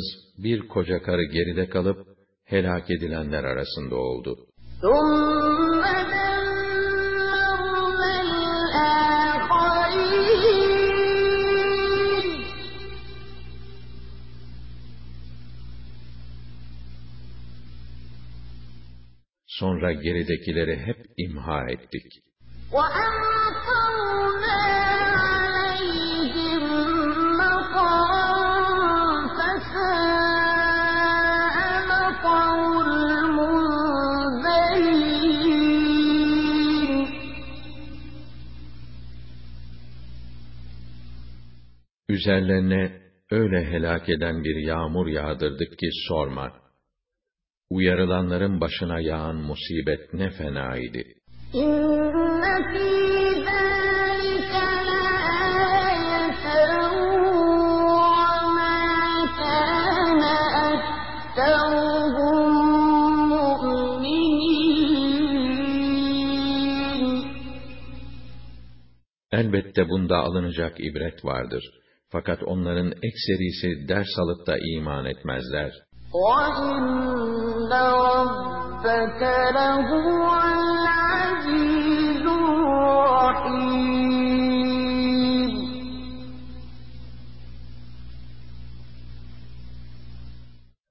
Yalnız bir koca karı geride kalıp helak edilenler arasında oldu. ثم دمرنا الآخرين Sonra geridekileri hep imha ettik. وأمطرنا üzerlerine öyle helak eden bir yağmur yağdırdık ki sorma. Uyarılanların başına yağan musibet ne fena idi. Elbette bunda alınacak ibret vardır.'' Fakat onların ekserisi ders alıp da iman etmezler.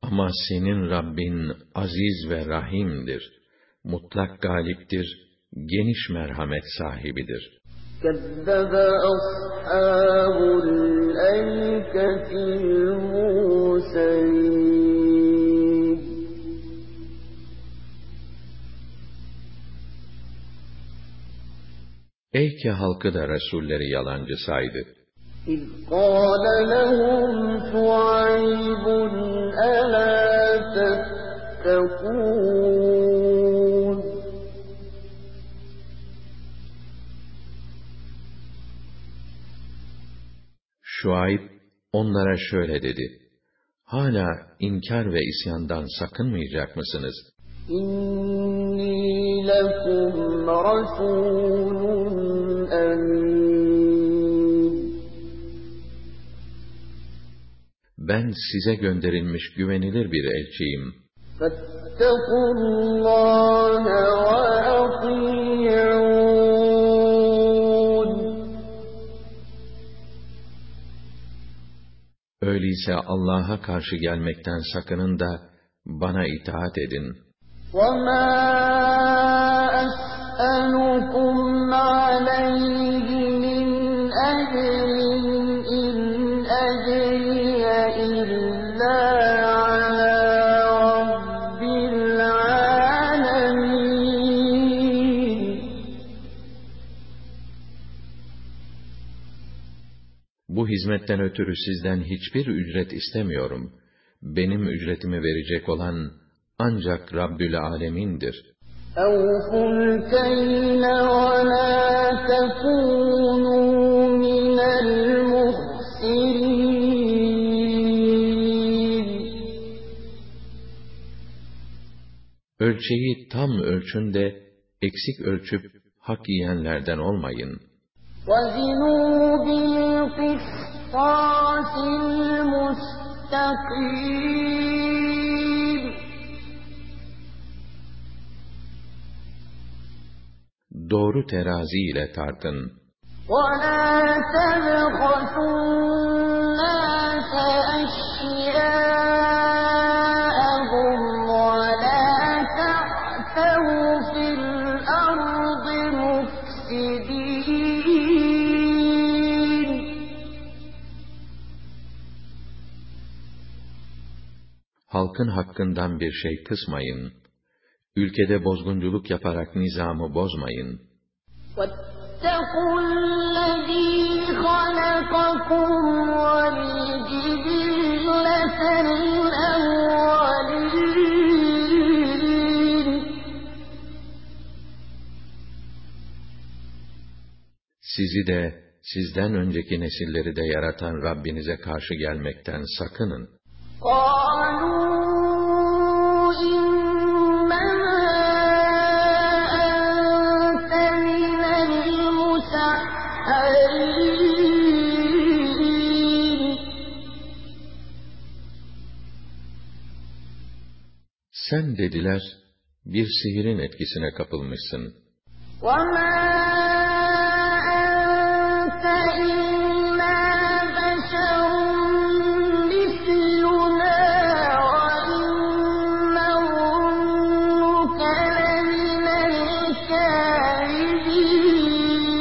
Ama senin Rabbin aziz ve rahimdir. Mutlak galiptir, geniş merhamet sahibidir. كذب أصحاب الأيكة المرسلين Eyke halkı da Resulleri yalancı saydı. إذ قال لهم شعيب ألا تتقون Şuayb onlara şöyle dedi. Hala inkar ve isyandan sakınmayacak mısınız? Ben size gönderilmiş güvenilir bir elçiyim. Fettekullah ve Öyleyse Allah'a karşı gelmekten sakının da bana itaat edin. وما أسألكم عليه hizmetten ötürü sizden hiçbir ücret istemiyorum. Benim ücretimi verecek olan ancak Rabbül Alemin'dir. أوفوا الكيل ولا تكونوا من المخسرين Ölçeyi tam ölçün de eksik ölçüp hak yiyenlerden olmayın. وزنوا بالقسطاس المستقيم Doğru terazi ile tartın. ولا تبخسوا Halkın hakkından bir şey kısmayın. Ülkede bozgunculuk yaparak nizamı bozmayın. واتقوا الذي خلقكم والجبلة الأولين Sizi de, sizden önceki nesilleri de yaratan Rabbinize karşı gelmekten sakının. Sen dediler, bir sihirin etkisine kapılmışsın. وما أنت إلا بشر مثلنا وإن نظنك لمن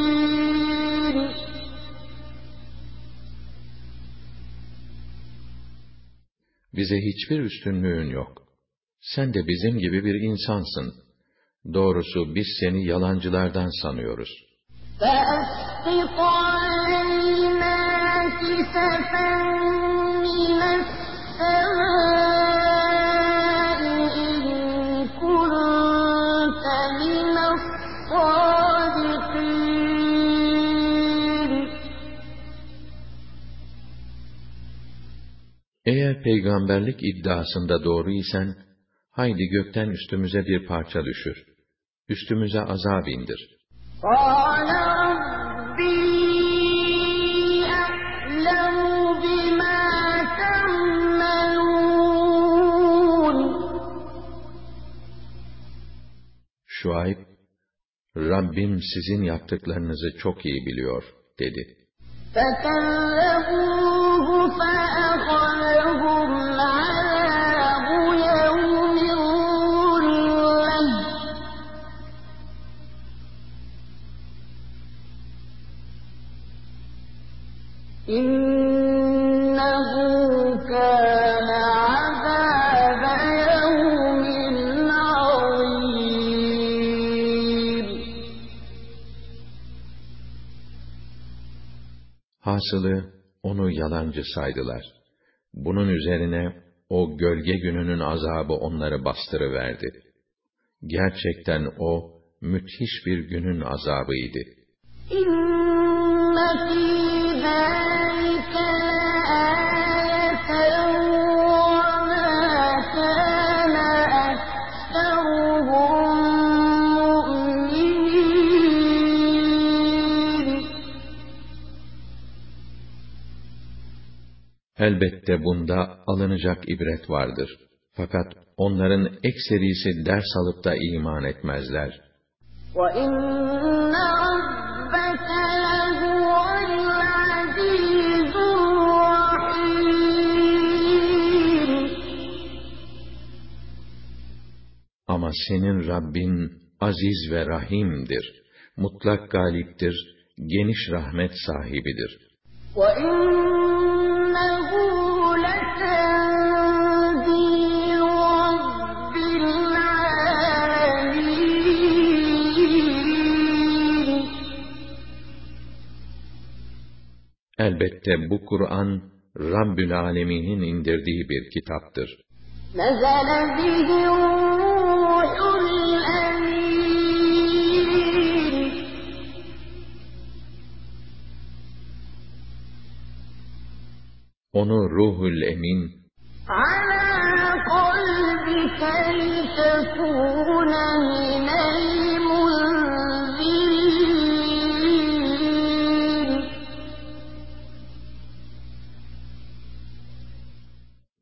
الكاذبين Bize hiçbir üstünlüğün yok. sen de bizim gibi bir insansın. Doğrusu biz seni yalancılardan sanıyoruz. Eğer peygamberlik iddiasında doğruysan, haydi gökten üstümüze bir parça düşür. Üstümüze azab indir. قال ربي أعلم بما تعملون Şuayb, Rabbim sizin yaptıklarınızı çok iyi biliyor, dedi. فكذبوه فأخذهم Hasılı onu yalancı saydılar. Bunun üzerine o gölge gününün azabı onları bastırıverdi. Gerçekten o müthiş bir günün azabıydı. İnne fî Elbette bunda alınacak ibret vardır. Fakat onların ekserisi ders alıp da iman etmezler. وَإِنَّ رَبَّكَ لَهُوَ الْعَزِيزُ الرَّحِيمُ Ama senin Rabbin aziz ve rahimdir. Mutlak galiptir, geniş rahmet sahibidir. وَإِنَّهُ Elbette bu Kur'an, Rabbül Alemin'in indirdiği bir kitaptır. نزل به الروح الأمين Onu Ruhul Emin, على قلبك لتكون من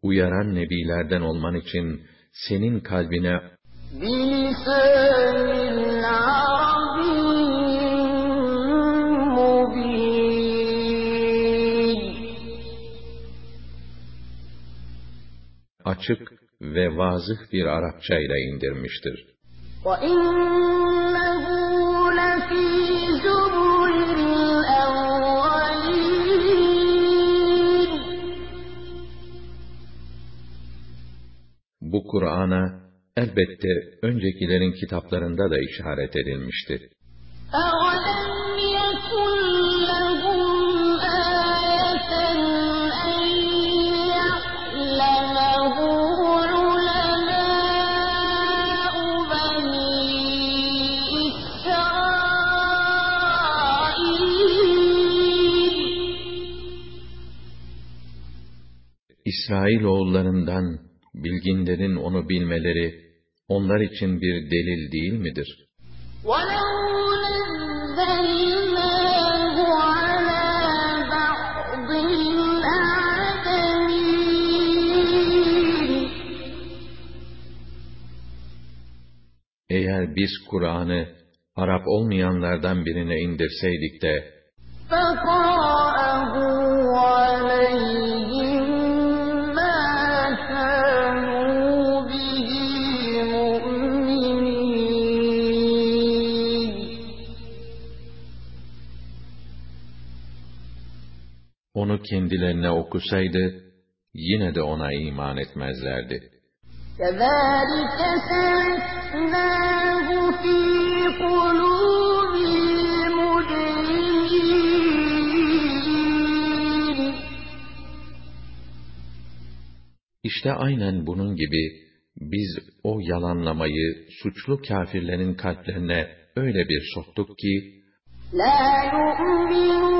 uyaran nebilerden olman için senin kalbine بلسان عربي مبين açık ve vazıh bir Arapça ile indirmiştir. وَإِنَّهُ bu Kur'an'a elbette öncekilerin kitaplarında da işaret edilmiştir. İsrail oğullarından bilginlerin onu bilmeleri onlar için bir delil değil midir? Eğer biz Kur'an'ı Arap olmayanlardan birine indirseydik de onu kendilerine okusaydı yine de ona iman etmezlerdi. كَذَلِكَ سَلَكْنَاهُ فِي قُلُوبِ الْمُجْرِمِينَ İşte aynen bunun gibi biz o yalanlamayı suçlu kâfirlerin kalplerine öyle bir soktuk ki لَا يُؤْمِنُونَ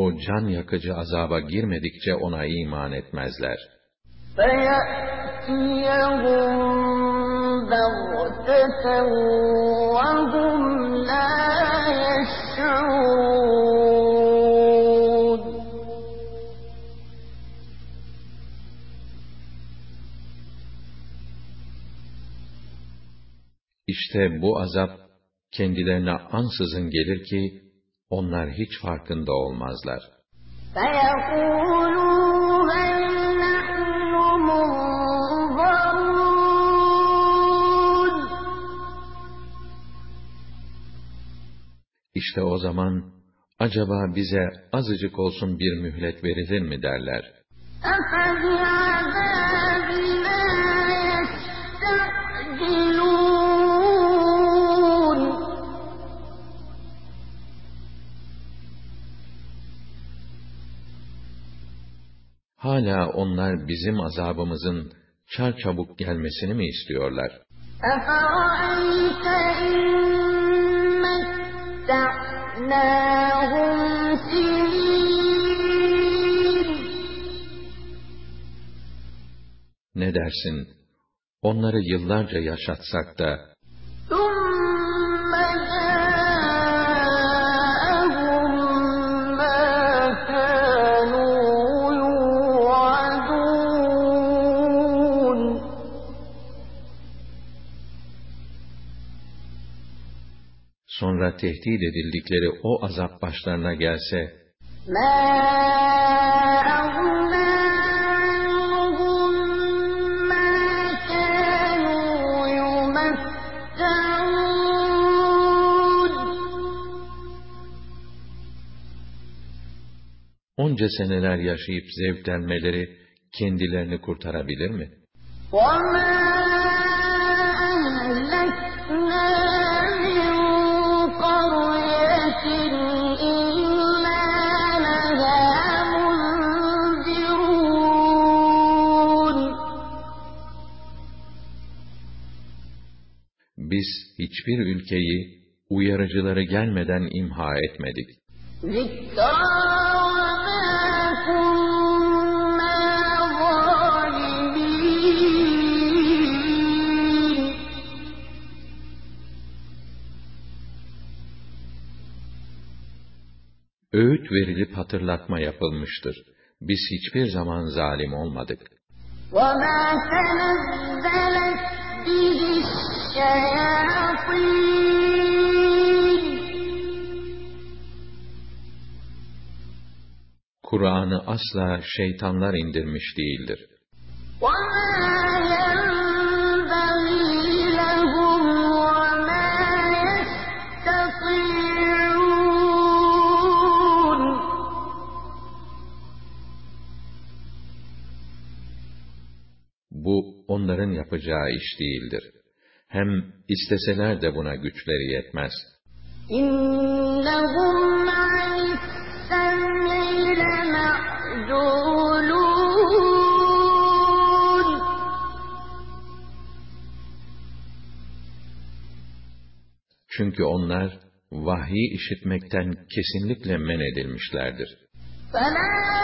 o can yakıcı azaba girmedikçe ona iman etmezler. فَيَأْتِيَهُم بَغْتَةً وَهُمْ لَا يَشْعُرُونَ İşte bu azap kendilerine ansızın gelir ki onlar hiç farkında olmazlar. İşte o zaman acaba bize azıcık olsun bir mühlet verilir mi derler. Hala onlar bizim azabımızın çarçabuk gelmesini mi istiyorlar? Ne dersin? Onları yıllarca yaşatsak da, sonra tehdit edildikleri o azap başlarına gelse ما أغنى عنهم ما كانوا يمتعون onca seneler yaşayıp zevklenmeleri kendilerini kurtarabilir mi? وما hiçbir ülkeyi uyarıcıları gelmeden imha etmedik. ذكرى وما كنا ظالمين Öğüt verilip hatırlatma yapılmıştır. Biz hiçbir zaman zalim olmadık. وما تنزلت به الشياطين Kur'an'ı asla şeytanlar indirmiş değildir. Bu onların yapacağı iş değildir. Hem isteseler de buna güçleri yetmez. إنهم عن السمع لمعزولون Çünkü onlar vahyi işitmekten kesinlikle men edilmişlerdir. فلا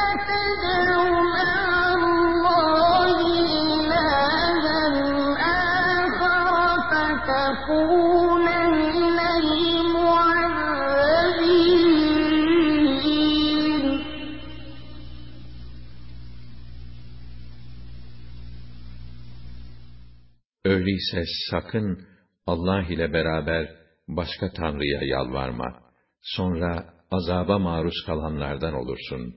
Öyleyse sakın Allah ile beraber başka tanrıya yalvarma. Sonra azaba maruz kalanlardan olursun.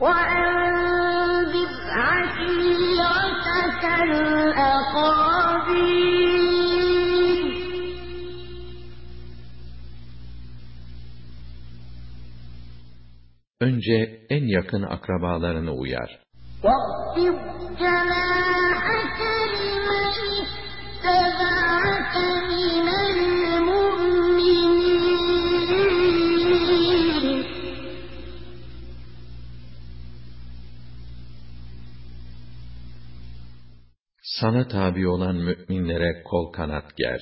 وأنذر عشيرتك الأقربين Önce en yakın akrabalarını uyar. واخفض جناحك sana tabi olan müminlere kol kanat ger.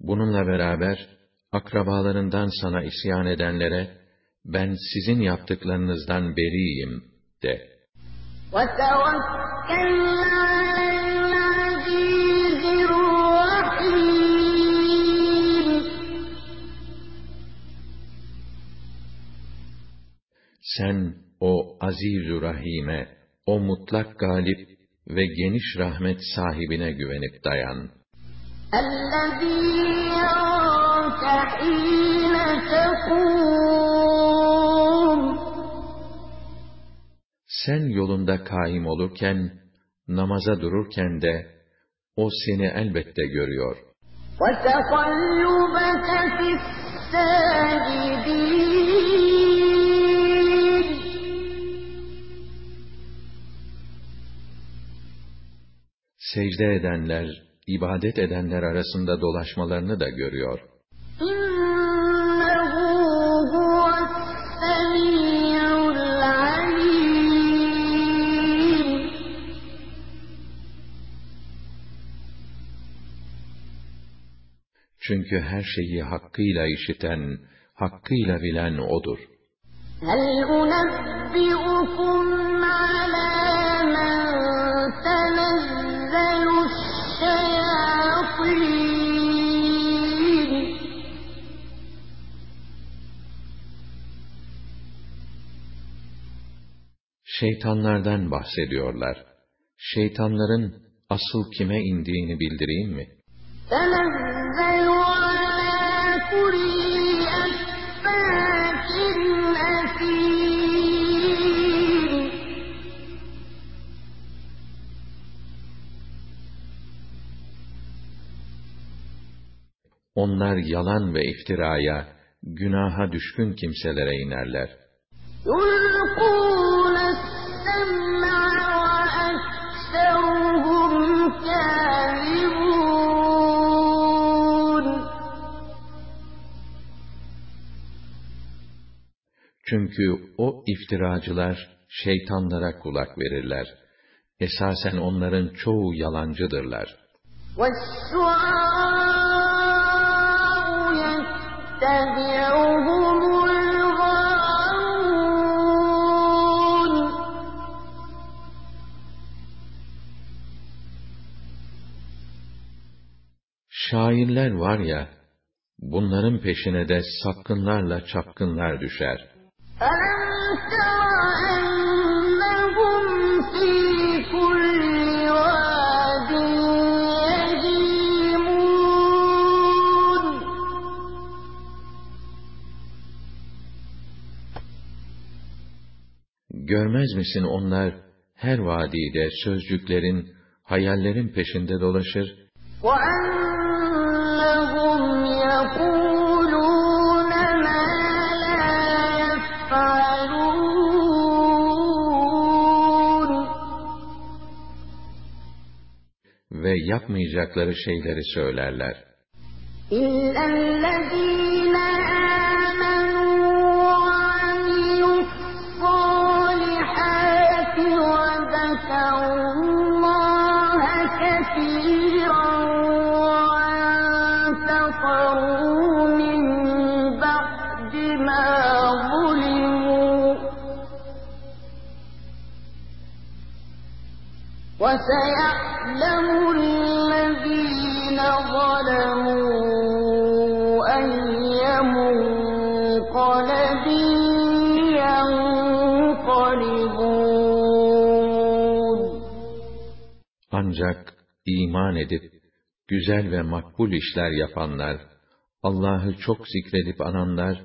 Bununla beraber akrabalarından sana isyan edenlere ben sizin yaptıklarınızdan beriyim de. Sen o azizü rahime, o mutlak galip ve geniş rahmet sahibine güvenip dayan. الذي يرتحل تقول sen yolunda kaim olurken, namaza dururken de, o seni elbette görüyor. Secde edenler, ibadet edenler arasında dolaşmalarını da görüyor.'' Çünkü her şeyi hakkıyla işiten, hakkıyla bilen O'dur. هل أنبئكم على من تنزل الشياطين Şeytanlardan bahsediyorlar. Şeytanların asıl kime indiğini bildireyim mi? Onlar yalan ve iftiraya, günaha düşkün kimselere inerler. Çünkü o iftiracılar şeytanlara kulak verirler. Esasen onların çoğu yalancıdırlar. Şairler var ya, bunların peşine de sapkınlarla çapkınlar düşer.'' ألم تر أنهم في كل واد يهيمون Görmez misin onlar her vadide sözcüklerin, hayallerin peşinde dolaşır, وأنهم yapmayacakları şeyleri söylerler. إلا الذين iman edip, güzel ve makbul işler yapanlar, Allah'ı çok zikredip ananlar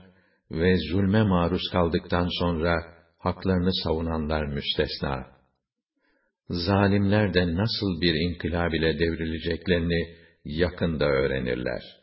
ve zulme maruz kaldıktan sonra haklarını savunanlar müstesna. Zalimler de nasıl bir inkılap ile devrileceklerini yakında öğrenirler.